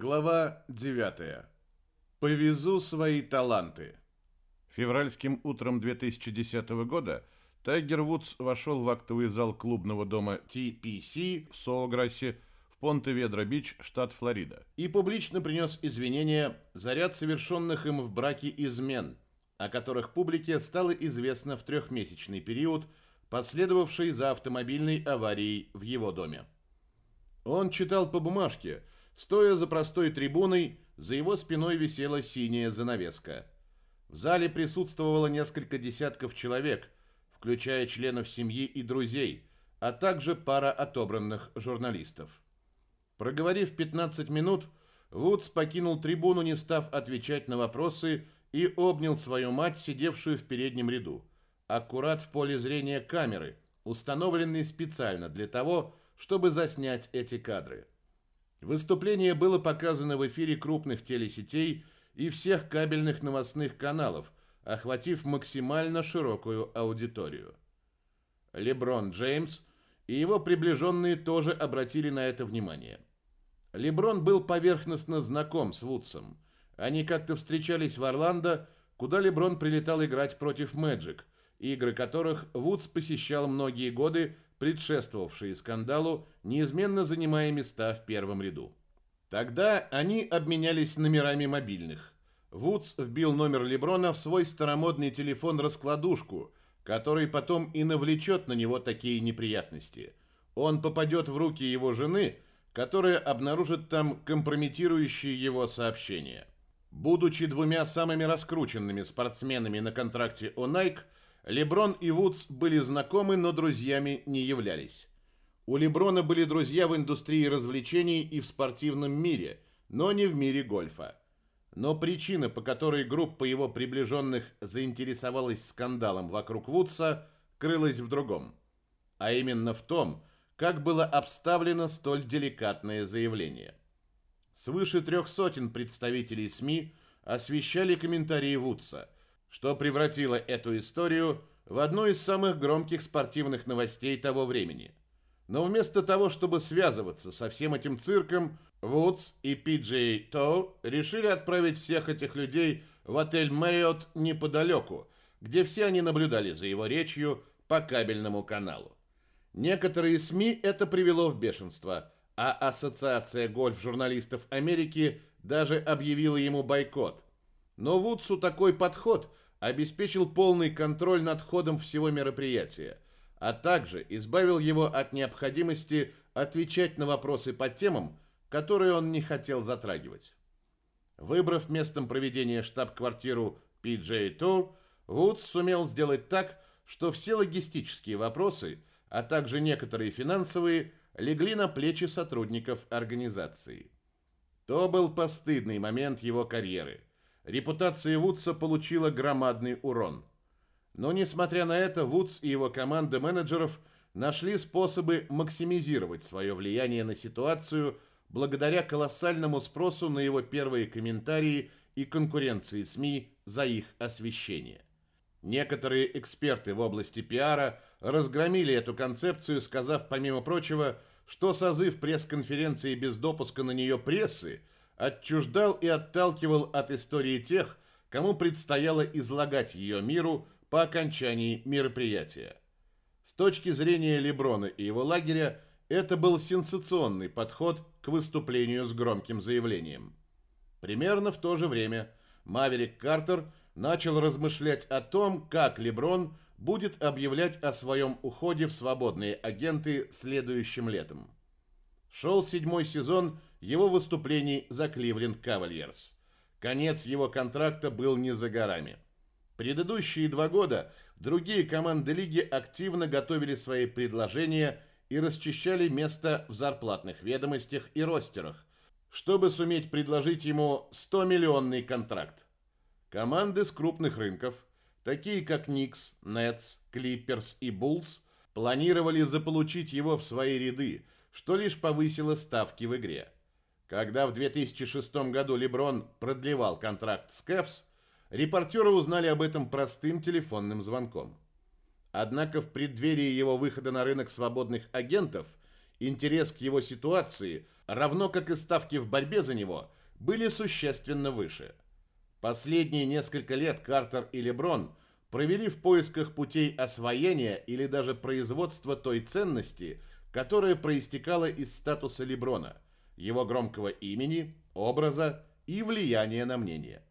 Глава 9. Повезу свои таланты. Февральским утром 2010 года Тайгер Вудс вошел в актовый зал клубного дома TPC в Соограссе в Понте-Ведро-Бич, штат Флорида, и публично принес извинения за ряд совершенных им в браке измен, о которых публике стало известно в трехмесячный период, последовавший за автомобильной аварией в его доме. Он читал по бумажке – Стоя за простой трибуной, за его спиной висела синяя занавеска. В зале присутствовало несколько десятков человек, включая членов семьи и друзей, а также пара отобранных журналистов. Проговорив 15 минут, Вудс покинул трибуну, не став отвечать на вопросы, и обнял свою мать, сидевшую в переднем ряду, аккурат в поле зрения камеры, установленной специально для того, чтобы заснять эти кадры. Выступление было показано в эфире крупных телесетей и всех кабельных новостных каналов, охватив максимально широкую аудиторию. Леброн Джеймс и его приближенные тоже обратили на это внимание. Леброн был поверхностно знаком с Вудсом. Они как-то встречались в Орландо, куда Леброн прилетал играть против Мэджик, игры которых Вудс посещал многие годы предшествовавшие скандалу, неизменно занимая места в первом ряду. Тогда они обменялись номерами мобильных. Вудс вбил номер Леброна в свой старомодный телефон-раскладушку, который потом и навлечет на него такие неприятности. Он попадет в руки его жены, которая обнаружит там компрометирующие его сообщения. Будучи двумя самыми раскрученными спортсменами на контракте у Nike, Леброн и Вудс были знакомы, но друзьями не являлись. У Леброна были друзья в индустрии развлечений и в спортивном мире, но не в мире гольфа. Но причина, по которой группа его приближенных заинтересовалась скандалом вокруг Вудса, крылась в другом. А именно в том, как было обставлено столь деликатное заявление. Свыше трех сотен представителей СМИ освещали комментарии Вудса – что превратило эту историю в одну из самых громких спортивных новостей того времени. Но вместо того, чтобы связываться со всем этим цирком, Вудс и Пиджей Тоу решили отправить всех этих людей в отель Marriott неподалеку, где все они наблюдали за его речью по кабельному каналу. Некоторые СМИ это привело в бешенство, а Ассоциация гольф-журналистов Америки даже объявила ему бойкот. Но Вудсу такой подход обеспечил полный контроль над ходом всего мероприятия, а также избавил его от необходимости отвечать на вопросы по темам, которые он не хотел затрагивать. Выбрав местом проведения штаб-квартиру PJ Tour, Вудс сумел сделать так, что все логистические вопросы, а также некоторые финансовые, легли на плечи сотрудников организации. То был постыдный момент его карьеры – репутация Вудса получила громадный урон. Но несмотря на это, Вудс и его команда менеджеров нашли способы максимизировать свое влияние на ситуацию благодаря колоссальному спросу на его первые комментарии и конкуренции СМИ за их освещение. Некоторые эксперты в области пиара разгромили эту концепцию, сказав, помимо прочего, что созыв пресс-конференции без допуска на нее прессы – отчуждал и отталкивал от истории тех, кому предстояло излагать ее миру по окончании мероприятия. С точки зрения Леброна и его лагеря, это был сенсационный подход к выступлению с громким заявлением. Примерно в то же время Маверик Картер начал размышлять о том, как Леброн будет объявлять о своем уходе в свободные агенты следующим летом. Шел седьмой сезон его выступлений за Кливленд Кавальерс. Конец его контракта был не за горами. Предыдущие два года другие команды лиги активно готовили свои предложения и расчищали место в зарплатных ведомостях и ростерах, чтобы суметь предложить ему 100-миллионный контракт. Команды с крупных рынков, такие как Никс, Нетс, Клипперс и Буллс, планировали заполучить его в свои ряды, что лишь повысило ставки в игре. Когда в 2006 году Леброн продлевал контракт с Кэвс, репортеры узнали об этом простым телефонным звонком. Однако в преддверии его выхода на рынок свободных агентов интерес к его ситуации равно как и ставки в борьбе за него, были существенно выше. Последние несколько лет Картер и Леброн провели в поисках путей освоения или даже производства той ценности, которая проистекала из статуса Леброна, его громкого имени, образа и влияния на мнение.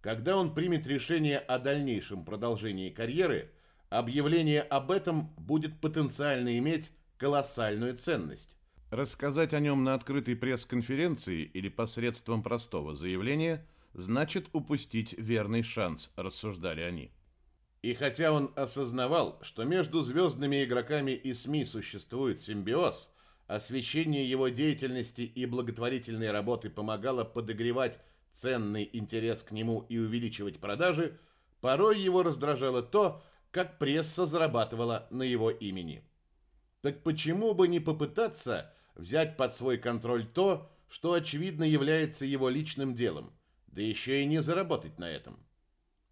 Когда он примет решение о дальнейшем продолжении карьеры, объявление об этом будет потенциально иметь колоссальную ценность. Рассказать о нем на открытой пресс-конференции или посредством простого заявления значит упустить верный шанс, рассуждали они. И хотя он осознавал, что между звездными игроками и СМИ существует симбиоз, освещение его деятельности и благотворительной работы помогало подогревать ценный интерес к нему и увеличивать продажи, порой его раздражало то, как пресса зарабатывала на его имени. Так почему бы не попытаться взять под свой контроль то, что очевидно является его личным делом, да еще и не заработать на этом?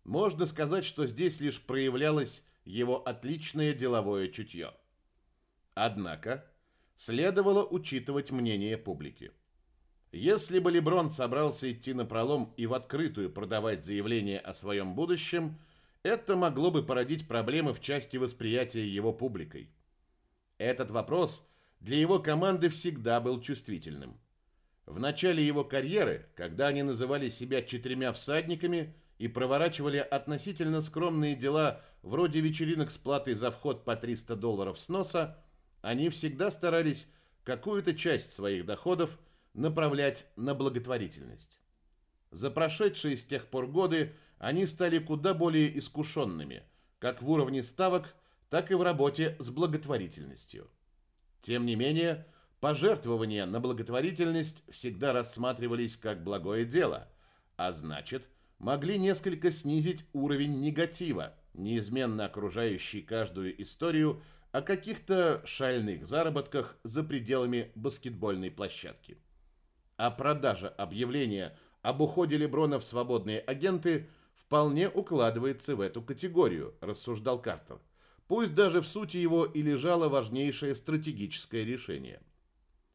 Можно сказать, что здесь лишь проявлялось его отличное деловое чутье. Однако, следовало учитывать мнение публики. Если бы Леброн собрался идти на пролом и в открытую продавать заявление о своем будущем, это могло бы породить проблемы в части восприятия его публикой. Этот вопрос для его команды всегда был чувствительным. В начале его карьеры, когда они называли себя четырьмя всадниками и проворачивали относительно скромные дела вроде вечеринок с платой за вход по 300 долларов с носа, они всегда старались какую-то часть своих доходов – направлять на благотворительность. За прошедшие с тех пор годы они стали куда более искушенными, как в уровне ставок, так и в работе с благотворительностью. Тем не менее, пожертвования на благотворительность всегда рассматривались как благое дело, а значит, могли несколько снизить уровень негатива, неизменно окружающий каждую историю о каких-то шальных заработках за пределами баскетбольной площадки а продажа объявления об уходе Леброна в свободные агенты вполне укладывается в эту категорию, рассуждал Картер. Пусть даже в сути его и лежало важнейшее стратегическое решение.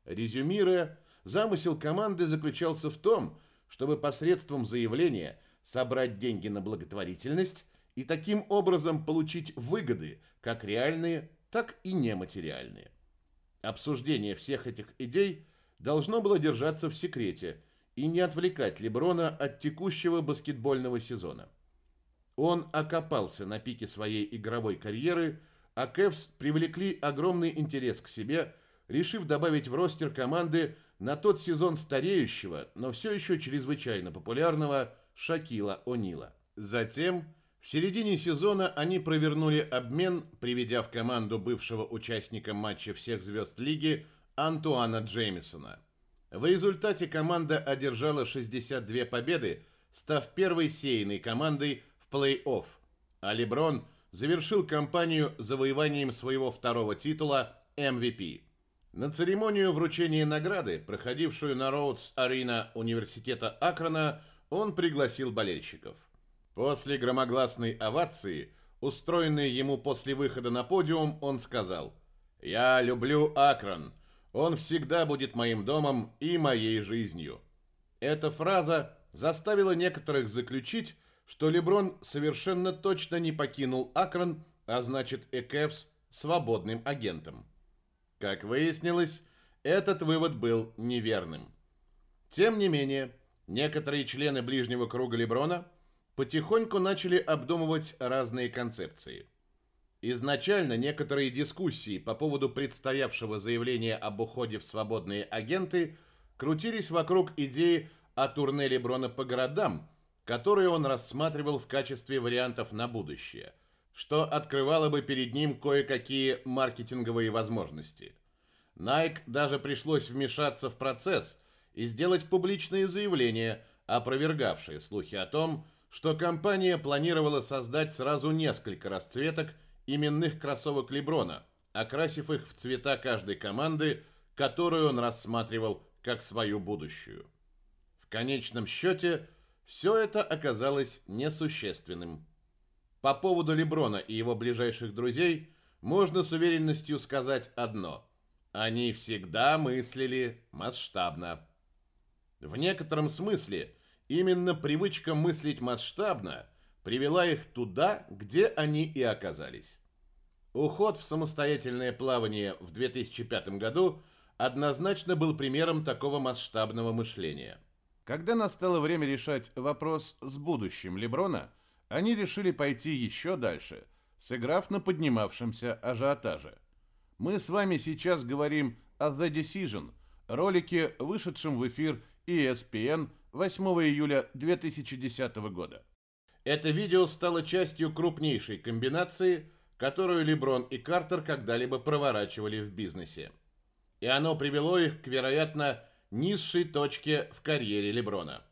Резюмируя, замысел команды заключался в том, чтобы посредством заявления собрать деньги на благотворительность и таким образом получить выгоды, как реальные, так и нематериальные. Обсуждение всех этих идей – должно было держаться в секрете и не отвлекать Леброна от текущего баскетбольного сезона. Он окопался на пике своей игровой карьеры, а Кэвс привлекли огромный интерес к себе, решив добавить в ростер команды на тот сезон стареющего, но все еще чрезвычайно популярного Шакила О'Нила. Затем, в середине сезона они провернули обмен, приведя в команду бывшего участника матча всех звезд лиги Антуана Джеймисона. В результате команда одержала 62 победы, став первой сеянной командой в плей-офф, а Леброн завершил кампанию завоеванием своего второго титула MVP. На церемонию вручения награды, проходившую на Роудс-арена университета Акрона, он пригласил болельщиков. После громогласной овации, устроенной ему после выхода на подиум, он сказал «Я люблю Акрон. Он всегда будет моим домом и моей жизнью. Эта фраза заставила некоторых заключить, что Леброн совершенно точно не покинул Акрон, а значит Экевс свободным агентом. Как выяснилось, этот вывод был неверным. Тем не менее, некоторые члены ближнего круга Леброна потихоньку начали обдумывать разные концепции – Изначально некоторые дискуссии по поводу предстоявшего заявления об уходе в свободные агенты крутились вокруг идеи о турне Леброна по городам, которые он рассматривал в качестве вариантов на будущее, что открывало бы перед ним кое-какие маркетинговые возможности. Nike даже пришлось вмешаться в процесс и сделать публичные заявления, опровергавшие слухи о том, что компания планировала создать сразу несколько расцветок – именных кроссовок Леброна, окрасив их в цвета каждой команды, которую он рассматривал как свою будущую. В конечном счете, все это оказалось несущественным. По поводу Леброна и его ближайших друзей можно с уверенностью сказать одно. Они всегда мыслили масштабно. В некотором смысле именно привычка мыслить масштабно привела их туда, где они и оказались. Уход в самостоятельное плавание в 2005 году однозначно был примером такого масштабного мышления. Когда настало время решать вопрос с будущим Леброна, они решили пойти еще дальше, сыграв на поднимавшемся ажиотаже. Мы с вами сейчас говорим о The Decision, ролике, вышедшем в эфир ESPN 8 июля 2010 года. Это видео стало частью крупнейшей комбинации, которую Леброн и Картер когда-либо проворачивали в бизнесе. И оно привело их к, вероятно, низшей точке в карьере Леброна.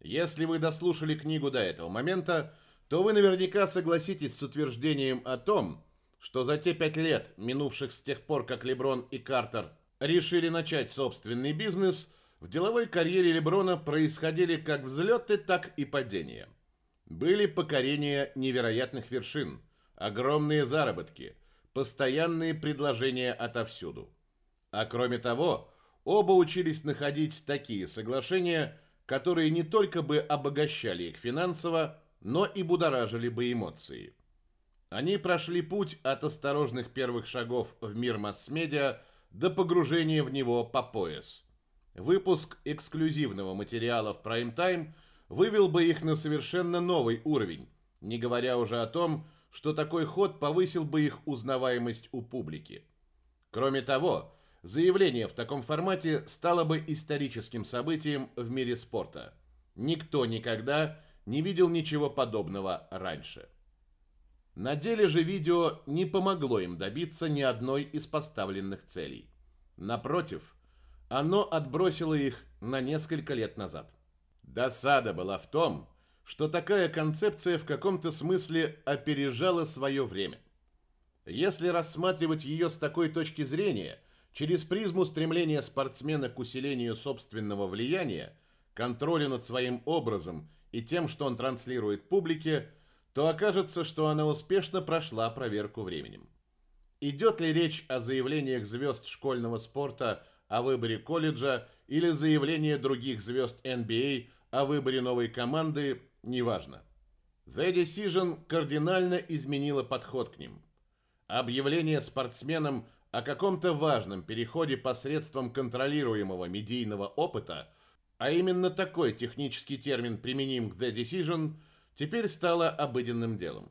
Если вы дослушали книгу до этого момента, то вы наверняка согласитесь с утверждением о том, что за те пять лет, минувших с тех пор, как Леброн и Картер решили начать собственный бизнес, в деловой карьере Леброна происходили как взлеты, так и падения. Были покорения невероятных вершин, огромные заработки, постоянные предложения отовсюду. А кроме того, оба учились находить такие соглашения, которые не только бы обогащали их финансово, но и будоражили бы эмоции. Они прошли путь от осторожных первых шагов в мир масс-медиа до погружения в него по пояс. Выпуск эксклюзивного материала в прайм-тайм вывел бы их на совершенно новый уровень, не говоря уже о том, что такой ход повысил бы их узнаваемость у публики. Кроме того, заявление в таком формате стало бы историческим событием в мире спорта. Никто никогда не видел ничего подобного раньше. На деле же видео не помогло им добиться ни одной из поставленных целей. Напротив, оно отбросило их на несколько лет назад. Досада была в том, что такая концепция в каком-то смысле опережала свое время. Если рассматривать ее с такой точки зрения, через призму стремления спортсмена к усилению собственного влияния, контроля над своим образом и тем, что он транслирует публике – то окажется, что она успешно прошла проверку временем. Идет ли речь о заявлениях звезд школьного спорта о выборе колледжа или заявления других звезд NBA а о выборе новой команды, неважно. The Decision кардинально изменила подход к ним. Объявление спортсменам о каком-то важном переходе посредством контролируемого медийного опыта, а именно такой технический термин применим к The Decision – теперь стало обыденным делом.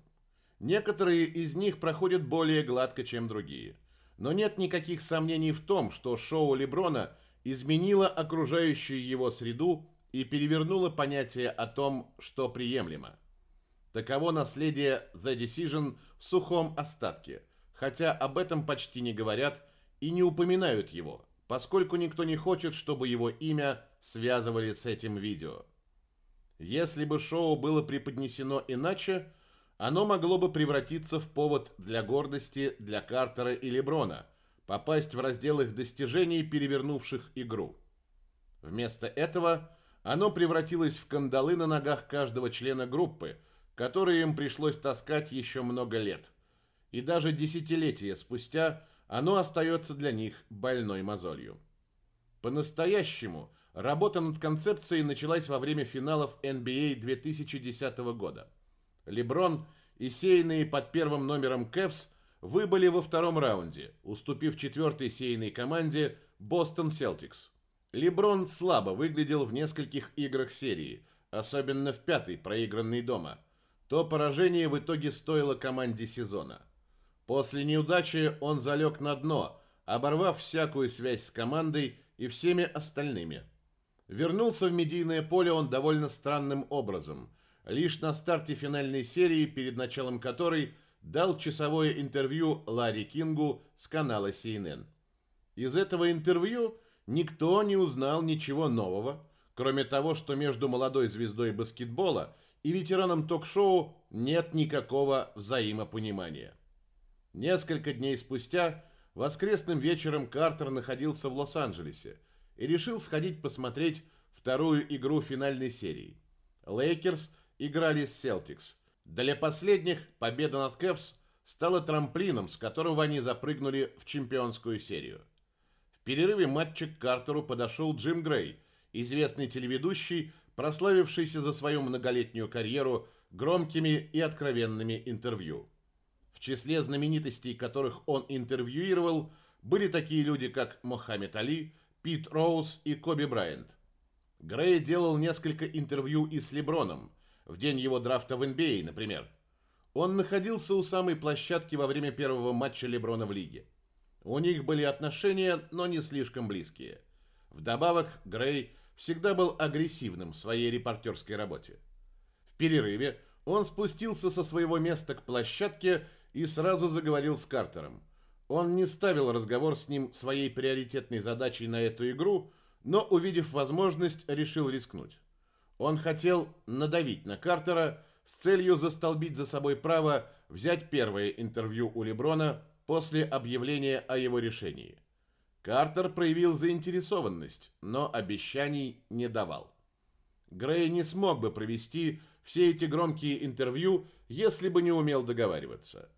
Некоторые из них проходят более гладко, чем другие. Но нет никаких сомнений в том, что шоу Леброна изменило окружающую его среду и перевернуло понятие о том, что приемлемо. Таково наследие The Decision в сухом остатке, хотя об этом почти не говорят и не упоминают его, поскольку никто не хочет, чтобы его имя связывали с этим видео. Если бы шоу было преподнесено иначе, оно могло бы превратиться в повод для гордости для Картера и Леброна, попасть в раздел их достижений, перевернувших игру. Вместо этого оно превратилось в кандалы на ногах каждого члена группы, которые им пришлось таскать еще много лет. И даже десятилетия спустя оно остается для них больной мозолью. По-настоящему – Работа над концепцией началась во время финалов NBA 2010 года. Леброн и сеянные под первым номером Кэвс выбыли во втором раунде, уступив четвертой сеянной команде Бостон Селтикс. Леброн слабо выглядел в нескольких играх серии, особенно в пятой, проигранной дома. То поражение в итоге стоило команде сезона. После неудачи он залег на дно, оборвав всякую связь с командой и всеми остальными – Вернулся в медийное поле он довольно странным образом, лишь на старте финальной серии, перед началом которой дал часовое интервью Ларри Кингу с канала CNN. Из этого интервью никто не узнал ничего нового, кроме того, что между молодой звездой баскетбола и ветераном ток-шоу нет никакого взаимопонимания. Несколько дней спустя, воскресным вечером Картер находился в Лос-Анджелесе – и решил сходить посмотреть вторую игру финальной серии. Лейкерс играли с Селтикс. Для последних победа над Кэвс стала трамплином, с которого они запрыгнули в чемпионскую серию. перерыве матча к Картеру подошел Джим Грей, известный телеведущий, прославившийся за свою многолетнюю карьеру громкими и откровенными интервью. В числе знаменитостей, которых он интервьюировал, были такие люди, как Мохаммед Али, Пит Роуз и Коби Брайант. Грей делал несколько интервью и с Леброном, в день его драфта в NBA, например. Он находился у самой площадки во время первого матча Леброна в лиге. У них были отношения, но не слишком близкие. Вдобавок, Грей всегда был агрессивным в своей репортерской работе. В перерыве он спустился со своего места к площадке и сразу заговорил с Картером. Он не ставил разговор с ним своей приоритетной задачей на эту игру, но, увидев возможность, решил рискнуть. Он хотел надавить на Картера с целью застолбить за собой право взять первое интервью у Леброна после объявления о его решении. Картер проявил заинтересованность, но обещаний не давал. Грей не смог бы провести все эти громкие интервью, если бы не умел договариваться.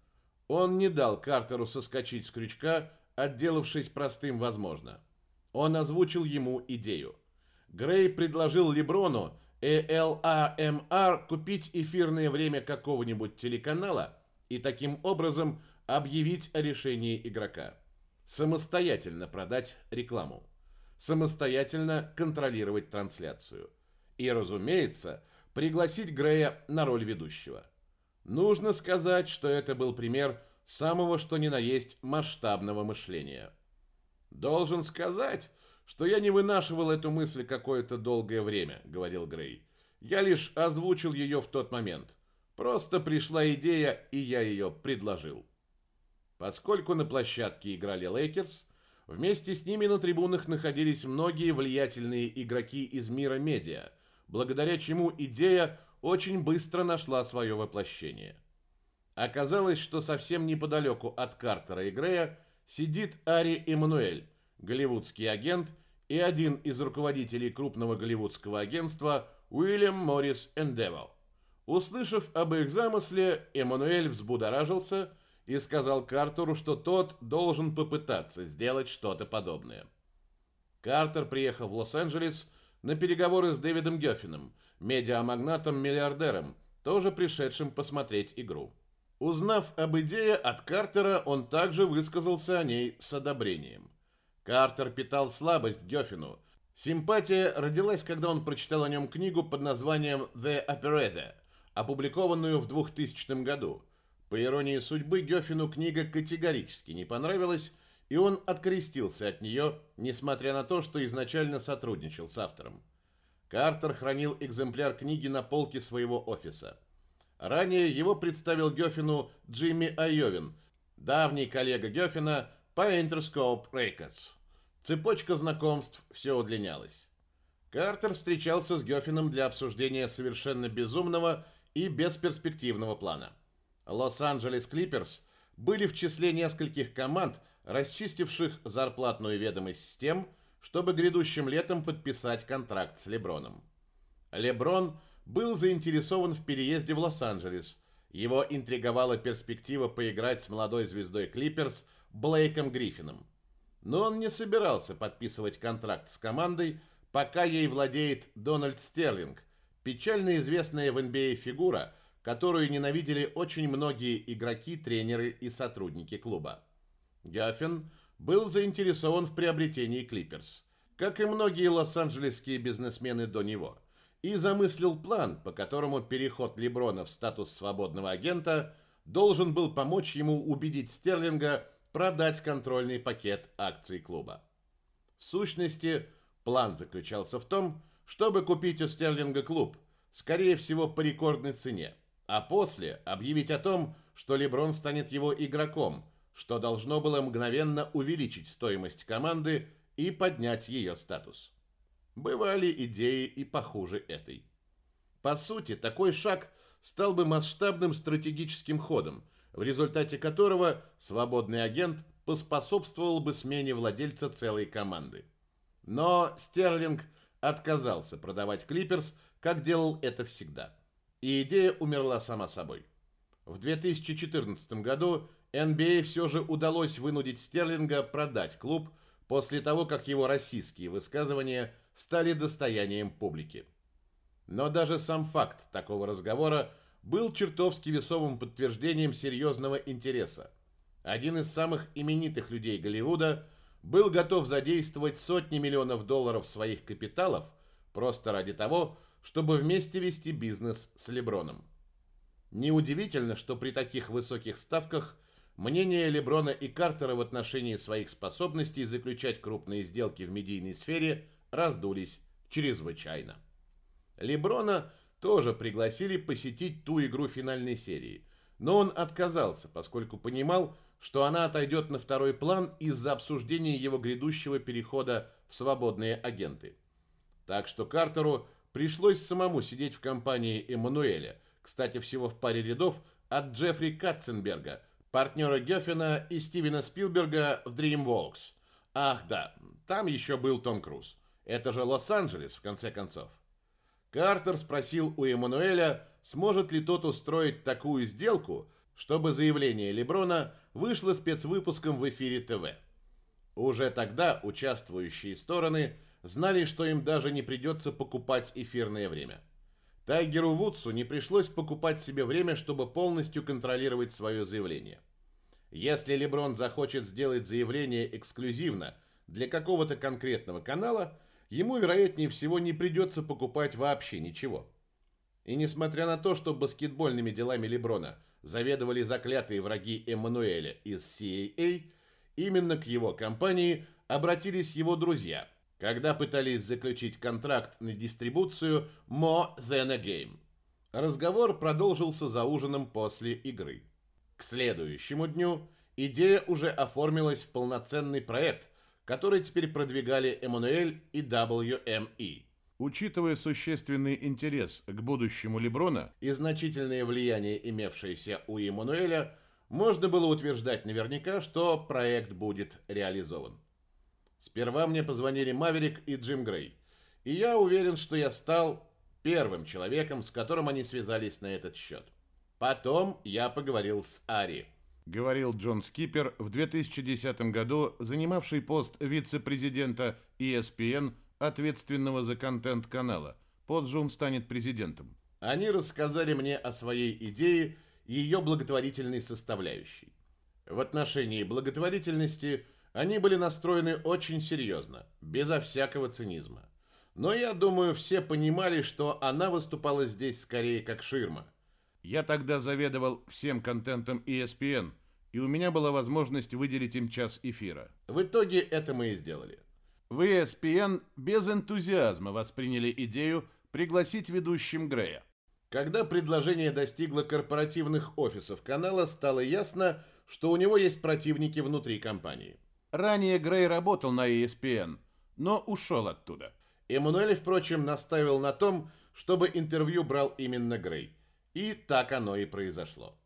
Он не дал Картеру соскочить с крючка, отделавшись простым возможно. Он озвучил ему идею. Грей предложил Леброну ELAMR купить эфирное время какого-нибудь телеканала и таким образом объявить о решении игрока. Самостоятельно продать рекламу. Самостоятельно контролировать трансляцию. И, разумеется, пригласить Грея на роль ведущего. Нужно сказать, что это был пример самого что ни на есть масштабного мышления. Должен сказать, что я не вынашивал эту мысль какое-то долгое время, говорил Грей. Я лишь озвучил ее в тот момент. Просто пришла идея, и я ее предложил. Поскольку на площадке играли Лейкерс, вместе с ними на трибунах находились многие влиятельные игроки из мира медиа, благодаря чему идея очень быстро нашла свое воплощение. Оказалось, что совсем неподалеку от Картера и Грея сидит Ари Эммануэль, голливудский агент и один из руководителей крупного голливудского агентства Уильям Моррис Эндевал. Услышав об их замысле, Эммануэль взбудоражился и сказал Картеру, что тот должен попытаться сделать что-то подобное. Картер приехал в Лос-Анджелес на переговоры с Дэвидом Гёффином, медиамагнатом-миллиардером, тоже пришедшим посмотреть игру. Узнав об идее от Картера, он также высказался о ней с одобрением. Картер питал слабость к Гёффину. Симпатия родилась, когда он прочитал о нем книгу под названием «The Operetta», опубликованную в 2000 году. По иронии судьбы, Гёффину книга категорически не понравилась, и он открестился от нее, несмотря на то, что изначально сотрудничал с автором. Картер хранил экземпляр книги на полке своего офиса. Ранее его представил Гёффину Джимми Айовин, давний коллега Гёффина по Interscope Records. Цепочка знакомств все удлинялась. Картер встречался с Гёффином для обсуждения совершенно безумного и бесперспективного плана. Лос-Анджелес Клиперс были в числе нескольких команд, расчистивших зарплатную ведомость с тем, чтобы грядущим летом подписать контракт с Леброном. Леброн был заинтересован в переезде в Лос-Анджелес. Его интриговала перспектива поиграть с молодой звездой Клиперс – Блейком Гриффином. Но он не собирался подписывать контракт с командой, пока ей владеет Дональд Стерлинг, печально известная в NBA а фигура, которую ненавидели очень многие игроки, тренеры и сотрудники клуба. Гаффин был заинтересован в приобретении Клиперс, как и многие лос-анджелесские бизнесмены до него, и замыслил план, по которому переход Леброна в статус свободного агента должен был помочь ему убедить Стерлинга продать контрольный пакет акций клуба. В сущности, план заключался в том, чтобы купить у Стерлинга клуб, скорее всего по рекордной цене, а после объявить о том, что Леброн станет его игроком, что должно было мгновенно увеличить стоимость команды и поднять ее статус. Бывали идеи и похуже этой. По сути, такой шаг стал бы масштабным стратегическим ходом, в результате которого свободный агент поспособствовал бы смене владельца целой команды. Но Стерлинг отказался продавать Клиперс, как делал это всегда. И идея умерла сама собой. В 2014 году NBA все же удалось вынудить Стерлинга продать клуб, после того, как его российские высказывания стали достоянием публики. Но даже сам факт такого разговора был чертовски весомым подтверждением серьезного интереса. Один из самых именитых людей Голливуда был готов задействовать сотни миллионов долларов своих капиталов просто ради того, чтобы вместе вести бизнес с Леброном. Неудивительно, что при таких высоких ставках мнения Леброна и Картера в отношении своих способностей заключать крупные сделки в медийной сфере раздулись чрезвычайно. Леброна тоже пригласили посетить ту игру финальной серии, но он отказался, поскольку понимал, что она отойдет на второй план из-за обсуждения его грядущего перехода в свободные агенты. Так что Картеру пришлось самому сидеть в компании Эммануэля, кстати, всего в паре рядов от Джеффри Катценберга, партнера Геффена и Стивена Спилберга в DreamWorks. Ах да, там еще был Том Круз. Это же Лос-Анджелес, в конце концов. Картер спросил у Эммануэля, сможет ли тот устроить такую сделку, чтобы заявление Леброна вышло спецвыпуском в эфире ТВ. Уже тогда участвующие стороны знали, что им даже не придется покупать эфирное время. Тайгеру Вудсу не пришлось покупать себе время, чтобы полностью контролировать свое заявление. Если Леброн захочет сделать заявление эксклюзивно для какого-то конкретного канала – ему, вероятнее всего, не придется покупать вообще ничего. И несмотря на то, что баскетбольными делами Леброна заведовали заклятые враги Эммануэля из CAA, именно к его компании обратились его друзья, когда пытались заключить контракт на дистрибуцию More Than a Game. Разговор продолжился за ужином после игры. К следующему дню идея уже оформилась в полноценный проект, который теперь продвигали Эммануэль и WME. Учитывая существенный интерес к будущему Леброна и значительное влияние, имевшееся у Эммануэля, можно было утверждать наверняка, что проект будет реализован. Сперва мне позвонили Маверик и Джим Грей, и я уверен, что я стал первым человеком, с которым они связались на этот счет. Потом я поговорил с Ари говорил Джон Скипер, в 2010 году занимавший пост вице-президента ESPN, ответственного за контент канала. Поджун станет президентом. Они рассказали мне о своей идее и ее благотворительной составляющей. В отношении благотворительности они были настроены очень серьезно, безо всякого цинизма. Но я думаю, все понимали, что она выступала здесь скорее как ширма. Я тогда заведовал всем контентом ESPN, и у меня была возможность выделить им час эфира. В итоге это мы и сделали. В ESPN без энтузиазма восприняли идею пригласить ведущим Грея. Когда предложение достигло корпоративных офисов канала, стало ясно, что у него есть противники внутри компании. Ранее Грей работал на ESPN, но ушел оттуда. Эммануэль, впрочем, наставил на том, чтобы интервью брал именно Грей. И так оно и произошло.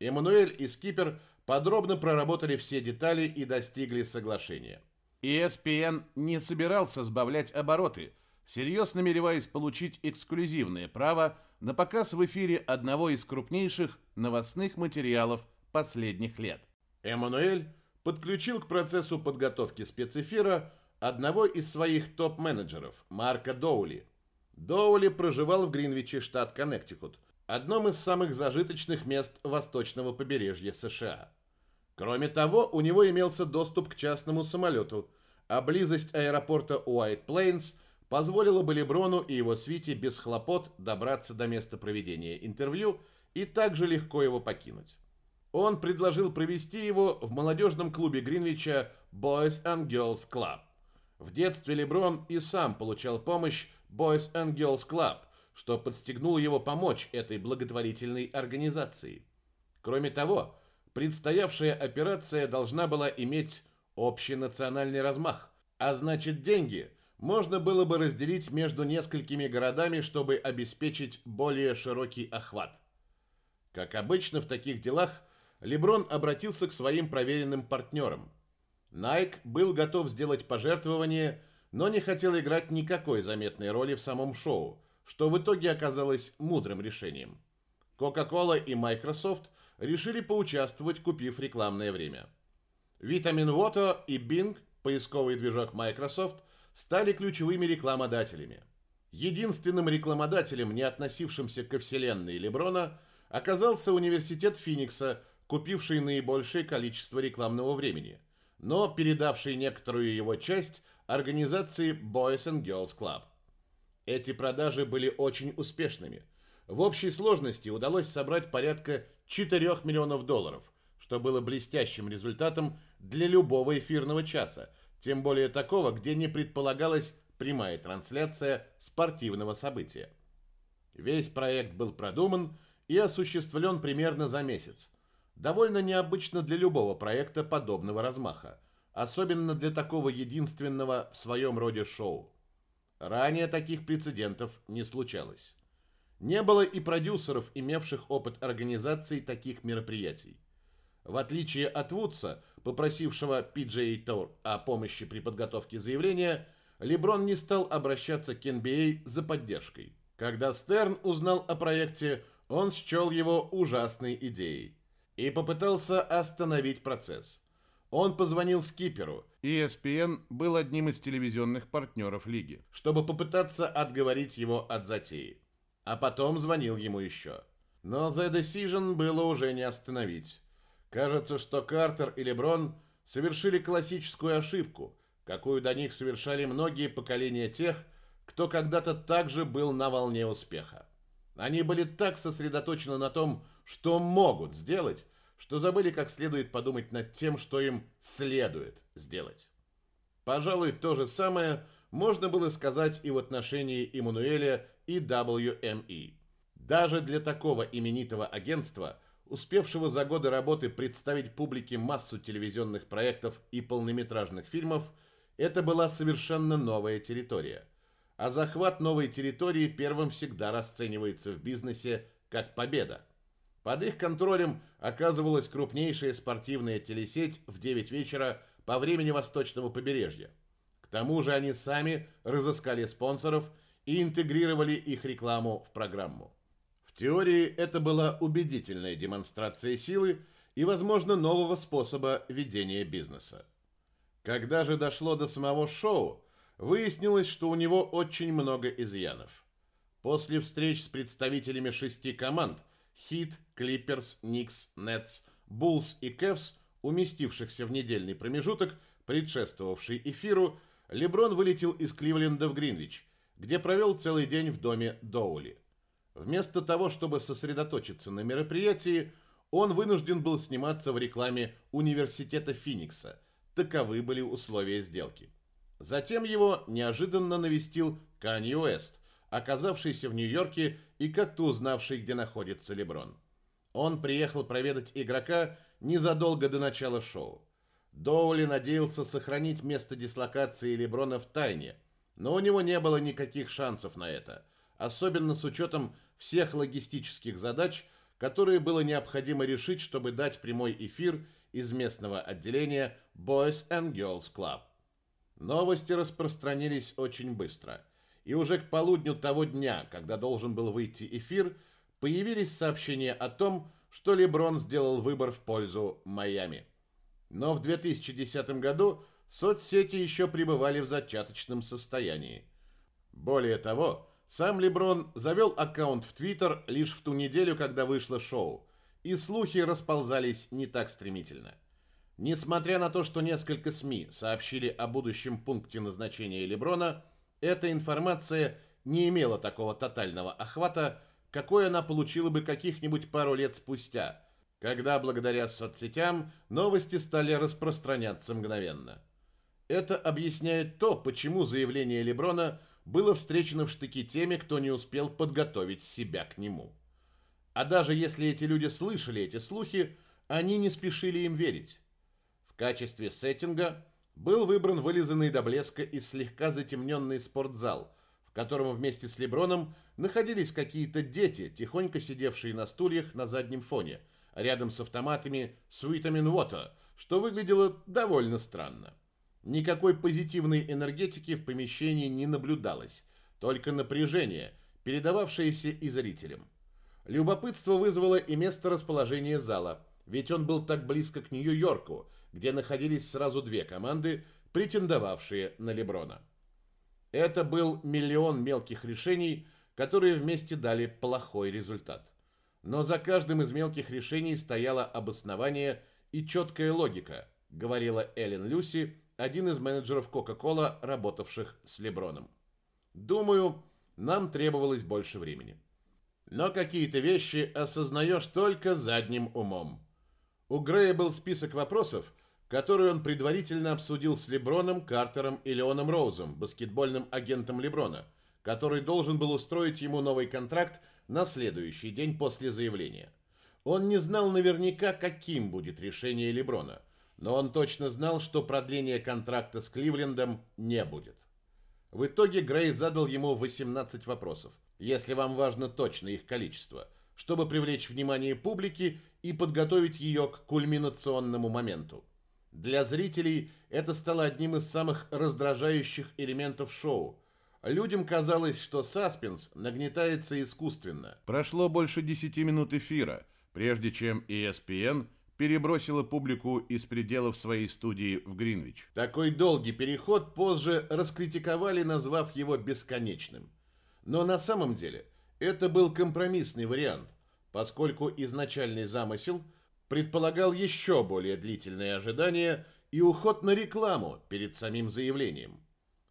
Эммануэль и Скипер подробно проработали все детали и достигли соглашения. ESPN не собирался сбавлять обороты, всерьез намереваясь получить эксклюзивное право на показ в эфире одного из крупнейших новостных материалов последних лет. Эммануэль подключил к процессу подготовки спецэфира одного из своих топ-менеджеров, Марка Доули. Доули проживал в Гринвиче, штат Коннектикут, одном из самых зажиточных мест восточного побережья США. Кроме того, у него имелся доступ к частному самолету, а близость аэропорта Уайт Плейнс позволила бы Леброну и его свите без хлопот добраться до места проведения интервью и также легко его покинуть. Он предложил провести его в молодежном клубе Гринвича Boys and Girls Club. В детстве Леброн и сам получал помощь Boys and Girls Club, что подстегнуло его помочь этой благотворительной организации. Кроме того, Предстоявшая операция должна была иметь общенациональный размах, а значит деньги можно было бы разделить между несколькими городами, чтобы обеспечить более широкий охват. Как обычно в таких делах, Леброн обратился к своим проверенным партнерам. Nike был готов сделать пожертвование, но не хотел играть никакой заметной роли в самом шоу, что в итоге оказалось мудрым решением. Coca-Cola и Microsoft решили поучаствовать, купив рекламное время. Vitamin Water и Bing поисковый движок Microsoft, стали ключевыми рекламодателями. Единственным рекламодателем, не относившимся ко вселенной Леброна, оказался университет Финикса, купивший наибольшее количество рекламного времени, но передавший некоторую его часть организации Boys and Girls Club. Эти продажи были очень успешными. В общей сложности удалось собрать порядка 4 миллионов долларов, что было блестящим результатом для любого эфирного часа, тем более такого, где не предполагалась прямая трансляция спортивного события. Весь проект был продуман и осуществлен примерно за месяц. Довольно необычно для любого проекта подобного размаха, особенно для такого единственного в своем роде шоу. Ранее таких прецедентов не случалось. Не было и продюсеров, имевших опыт организации таких мероприятий. В отличие от Вудса, попросившего PGA Tour о помощи при подготовке заявления, Леброн не стал обращаться к NBA за поддержкой. Когда Стерн узнал о проекте, он счел его ужасной идеей и попытался остановить процесс. Он позвонил скиперу, ESPN был одним из телевизионных партнеров лиги, чтобы попытаться отговорить его от затеи. А потом звонил ему еще. Но The Decision было уже не остановить. Кажется, что Картер и Леброн совершили классическую ошибку, какую до них совершали многие поколения тех, кто когда-то также был на волне успеха. Они были так сосредоточены на том, что могут сделать, что забыли как следует подумать над тем, что им следует сделать. Пожалуй, то же самое можно было сказать и в отношении Иммануэля и WME. Даже для такого именитого агентства, успевшего за годы работы представить публике массу телевизионных проектов и полнометражных фильмов, это была совершенно новая территория. А захват новой территории первым всегда расценивается в бизнесе как победа. Под их контролем оказывалась крупнейшая спортивная телесеть в 9 вечера по времени восточного побережья. К тому же они сами разыскали спонсоров и интегрировали их рекламу в программу. В теории это была убедительная демонстрация силы и, возможно, нового способа ведения бизнеса. Когда же дошло до самого шоу, выяснилось, что у него очень много изъянов. После встреч с представителями шести команд Хит, Клиперс, Никс, Нетс, Буллс и Кевс, уместившихся в недельный промежуток, предшествовавший эфиру, Леброн вылетел из Кливленда в Гринвич, где провел целый день в доме Доули. Вместо того, чтобы сосредоточиться на мероприятии, он вынужден был сниматься в рекламе университета Финикса. Таковы были условия сделки. Затем его неожиданно навестил Канье Уэст, оказавшийся в Нью-Йорке и как-то узнавший, где находится Леброн. Он приехал проведать игрока незадолго до начала шоу. Доули надеялся сохранить место дислокации Леброна в тайне, но у него не было никаких шансов на это, особенно с учетом всех логистических задач, которые было необходимо решить, чтобы дать прямой эфир из местного отделения Boys and Girls Club. Новости распространились очень быстро – и уже к полудню того дня, когда должен был выйти эфир, появились сообщения о том, что Леброн сделал выбор в пользу Майами. Но в 2010 году соцсети еще пребывали в зачаточном состоянии. Более того, сам Леброн завел аккаунт в Твиттер лишь в ту неделю, когда вышло шоу, и слухи расползались не так стремительно. Несмотря на то, что несколько СМИ сообщили о будущем пункте назначения Леброна – эта информация не имела такого тотального охвата, какой она получила бы каких-нибудь пару лет спустя, когда благодаря соцсетям новости стали распространяться мгновенно. Это объясняет то, почему заявление Леброна было встречено в штыки теми, кто не успел подготовить себя к нему. А даже если эти люди слышали эти слухи, они не спешили им верить. В качестве сеттинга был выбран вылизанный до блеска и слегка затемненный спортзал, в котором вместе с Леброном находились какие-то дети, тихонько сидевшие на стульях на заднем фоне, рядом с автоматами Sweet Water, что выглядело довольно странно. Никакой позитивной энергетики в помещении не наблюдалось, только напряжение, передававшееся и зрителям. Любопытство вызвало и место расположения зала, ведь он был так близко к Нью-Йорку – где находились сразу две команды, претендовавшие на Леброна. Это был миллион мелких решений, которые вместе дали плохой результат. Но за каждым из мелких решений стояло обоснование и четкая логика, говорила Эллен Люси, один из менеджеров Coca-Cola, работавших с Леброном. Думаю, нам требовалось больше времени. Но какие-то вещи осознаешь только задним умом. У Грея был список вопросов, которые он предварительно обсудил с Леброном, Картером и Леоном Роузом, баскетбольным агентом Леброна, который должен был устроить ему новый контракт на следующий день после заявления. Он не знал наверняка, каким будет решение Леброна, но он точно знал, что продления контракта с Кливлендом не будет. В итоге Грей задал ему 18 вопросов, если вам важно точно их количество, чтобы привлечь внимание публики и подготовить ее к кульминационному моменту. Для зрителей это стало одним из самых раздражающих элементов шоу. Людям казалось, что саспенс нагнетается искусственно. Прошло больше 10 минут эфира, прежде чем ESPN перебросила публику из пределов своей студии в Гринвич. Такой долгий переход позже раскритиковали, назвав его бесконечным. Но на самом деле это был компромиссный вариант, поскольку изначальный замысел предполагал еще более длительное ожидание и уход на рекламу перед самим заявлением.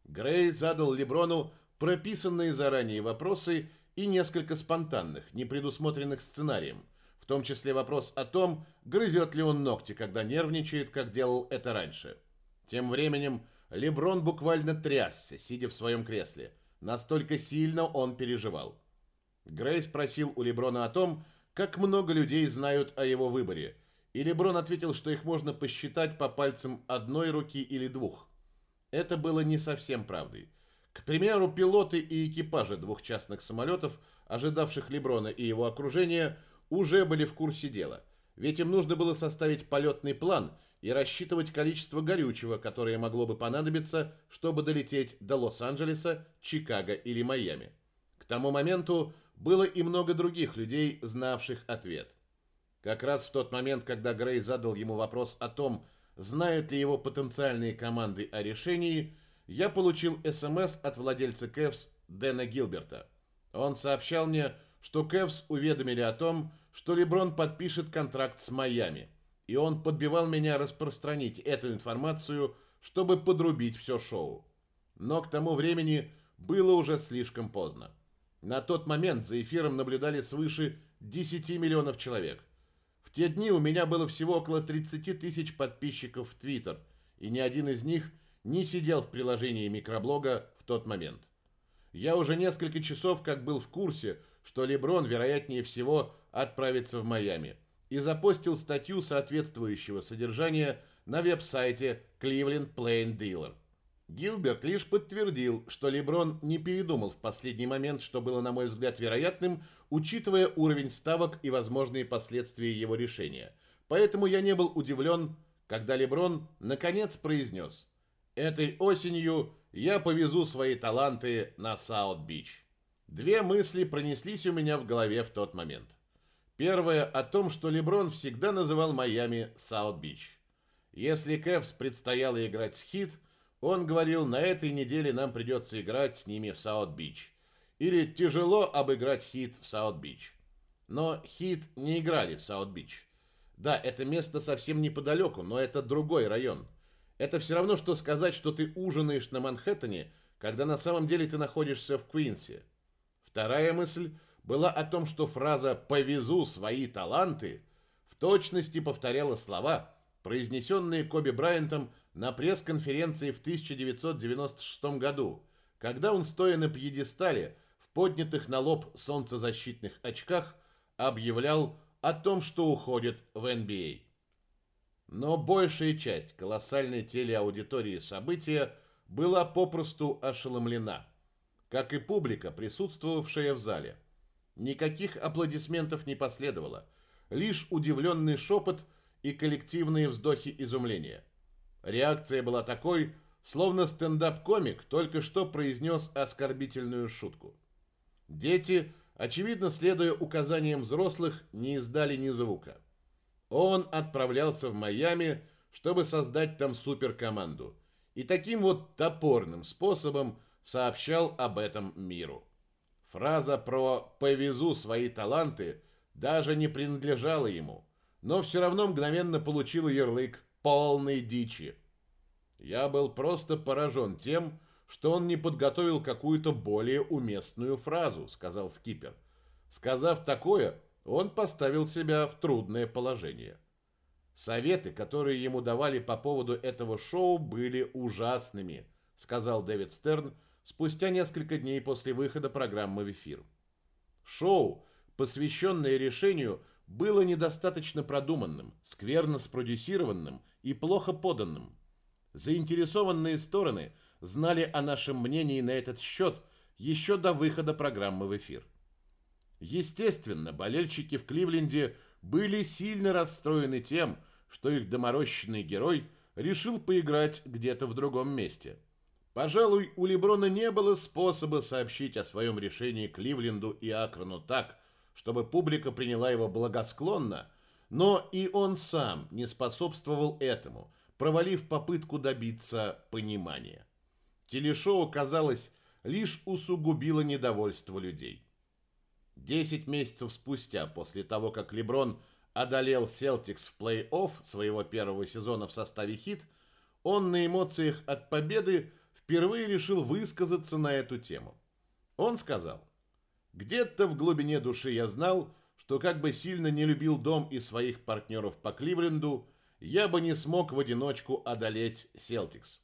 Грей задал Леброну прописанные заранее вопросы и несколько спонтанных, непредусмотренных сценарием – в том числе вопрос о том, грызет ли он ногти, когда нервничает, как делал это раньше. Тем временем Леброн буквально трясся, сидя в своем кресле. Настолько сильно он переживал. Грей спросил у Леброна о том, как много людей знают о его выборе, и Леброн ответил, что их можно посчитать по пальцам одной руки или двух. Это было не совсем правдой. К примеру, пилоты и экипажи двух частных самолетов, ожидавших Леброна и его окружения, уже были в курсе дела, ведь им нужно было составить полетный план и рассчитывать количество горючего, которое могло бы понадобиться, чтобы долететь до Лос-Анджелеса, Чикаго или Майами. К тому моменту было и много других людей, знавших ответ. Как раз в тот момент, когда Грей задал ему вопрос о том, знают ли его потенциальные команды о решении, я получил СМС от владельца Кэвс Дэна Гилберта. Он сообщал мне, что Кэвс уведомили о том, что Леброн подпишет контракт с Майами, и он подбивал меня распространить эту информацию, чтобы подрубить все шоу. Но к тому времени было уже слишком поздно. На тот момент за эфиром наблюдали свыше 10 миллионов человек. Те дни у меня было всего около 30 тысяч подписчиков в Твиттер, и ни один из них не сидел в приложении микроблога в тот момент. Я уже несколько часов как был в курсе, что Леброн, вероятнее всего, отправится в Майами, и запостил статью соответствующего содержания на веб-сайте Cleveland Plain Dealer. Гилберт лишь подтвердил, что Леброн не передумал в последний момент, что было, на мой взгляд, вероятным, учитывая уровень ставок и возможные последствия его решения. Поэтому я не был удивлен, когда Леброн наконец произнес «Этой осенью я повезу свои таланты на Саут-Бич». Две мысли пронеслись у меня в голове в тот момент. Первая о том, что Леброн всегда называл Майами Саут-Бич. Если Кэвс предстояло играть с Хит, он говорил, на этой неделе нам придется играть с ними в Саут-Бич. Или тяжело обыграть Хит в Саут-Бич. Но Хит не играли в Саут-Бич. Да, это место совсем неподалеку, но это другой район. Это все равно, что сказать, что ты ужинаешь на Манхэттене, когда на самом деле ты находишься в Квинсе. Вторая мысль была о том, что фраза «повезу свои таланты» в точности повторяла слова, произнесенные Коби Брайантом на пресс-конференции в 1996 году, когда он, стоя на пьедестале, поднятых на лоб солнцезащитных очках, объявлял о том, что уходит в NBA. Но большая часть колоссальной телеаудитории события была попросту ошеломлена – как и публика, присутствовавшая в зале. Никаких аплодисментов не последовало, лишь удивленный шепот и коллективные вздохи изумления. Реакция была такой, словно стендап-комик только что произнес оскорбительную шутку. Дети, очевидно следуя указаниям взрослых, не издали ни звука. Он отправлялся в Майами, чтобы создать там суперкоманду – и таким вот топорным способом сообщал об этом миру. Фраза про «повезу свои таланты» даже не принадлежала ему, но все равно мгновенно получила ярлык полной дичи. Я был просто поражен тем, что он не подготовил какую-то более уместную фразу, сказал скипер. Сказав такое, он поставил себя в трудное положение. Советы, которые ему давали по поводу этого шоу, были ужасными, сказал Дэвид Стерн спустя несколько дней после выхода программы в эфир. Шоу, посвященное решению, было недостаточно продуманным, скверно спродюсированным и плохо поданным. Заинтересованные стороны знали о нашем мнении на этот счет еще до выхода программы в эфир. Естественно, болельщики в Кливленде были сильно расстроены тем, что их доморощенный герой решил поиграть где-то в другом месте. Пожалуй, у Леброна не было способа сообщить о своем решении Кливленду и Акрону так, чтобы публика приняла его благосклонно, но и он сам не способствовал этому, провалив попытку добиться понимания. Телешоу, казалось, лишь усугубило недовольство людей. Десять месяцев спустя, после того, как Леброн одолел Селтикс в плей-офф своего первого сезона в составе «Хит», он на эмоциях от победы впервые решил высказаться на эту тему. Он сказал, «Где-то в глубине души я знал, что как бы сильно не любил дом и своих партнеров по Кливленду, я бы не смог в одиночку одолеть Селтикс.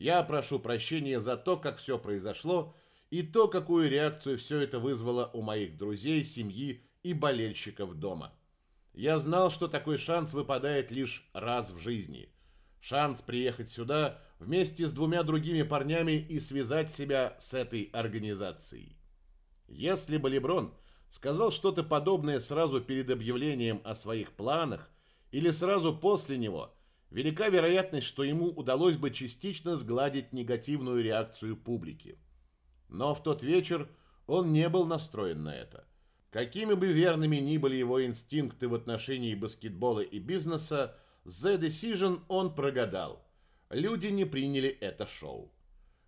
Я прошу прощения за то, как все произошло, и то, какую реакцию все это вызвало у моих друзей, семьи и болельщиков дома. Я знал, что такой шанс выпадает лишь раз в жизни. Шанс приехать сюда вместе с двумя другими парнями и связать себя с этой организацией. Если бы Леброн сказал что-то подобное сразу перед объявлением о своих планах или сразу после него, велика вероятность, что ему удалось бы частично сгладить негативную реакцию публики. Но в тот вечер он не был настроен на это. Какими бы верными ни были его инстинкты в отношении баскетбола и бизнеса, The Decision он прогадал. Люди не приняли это шоу.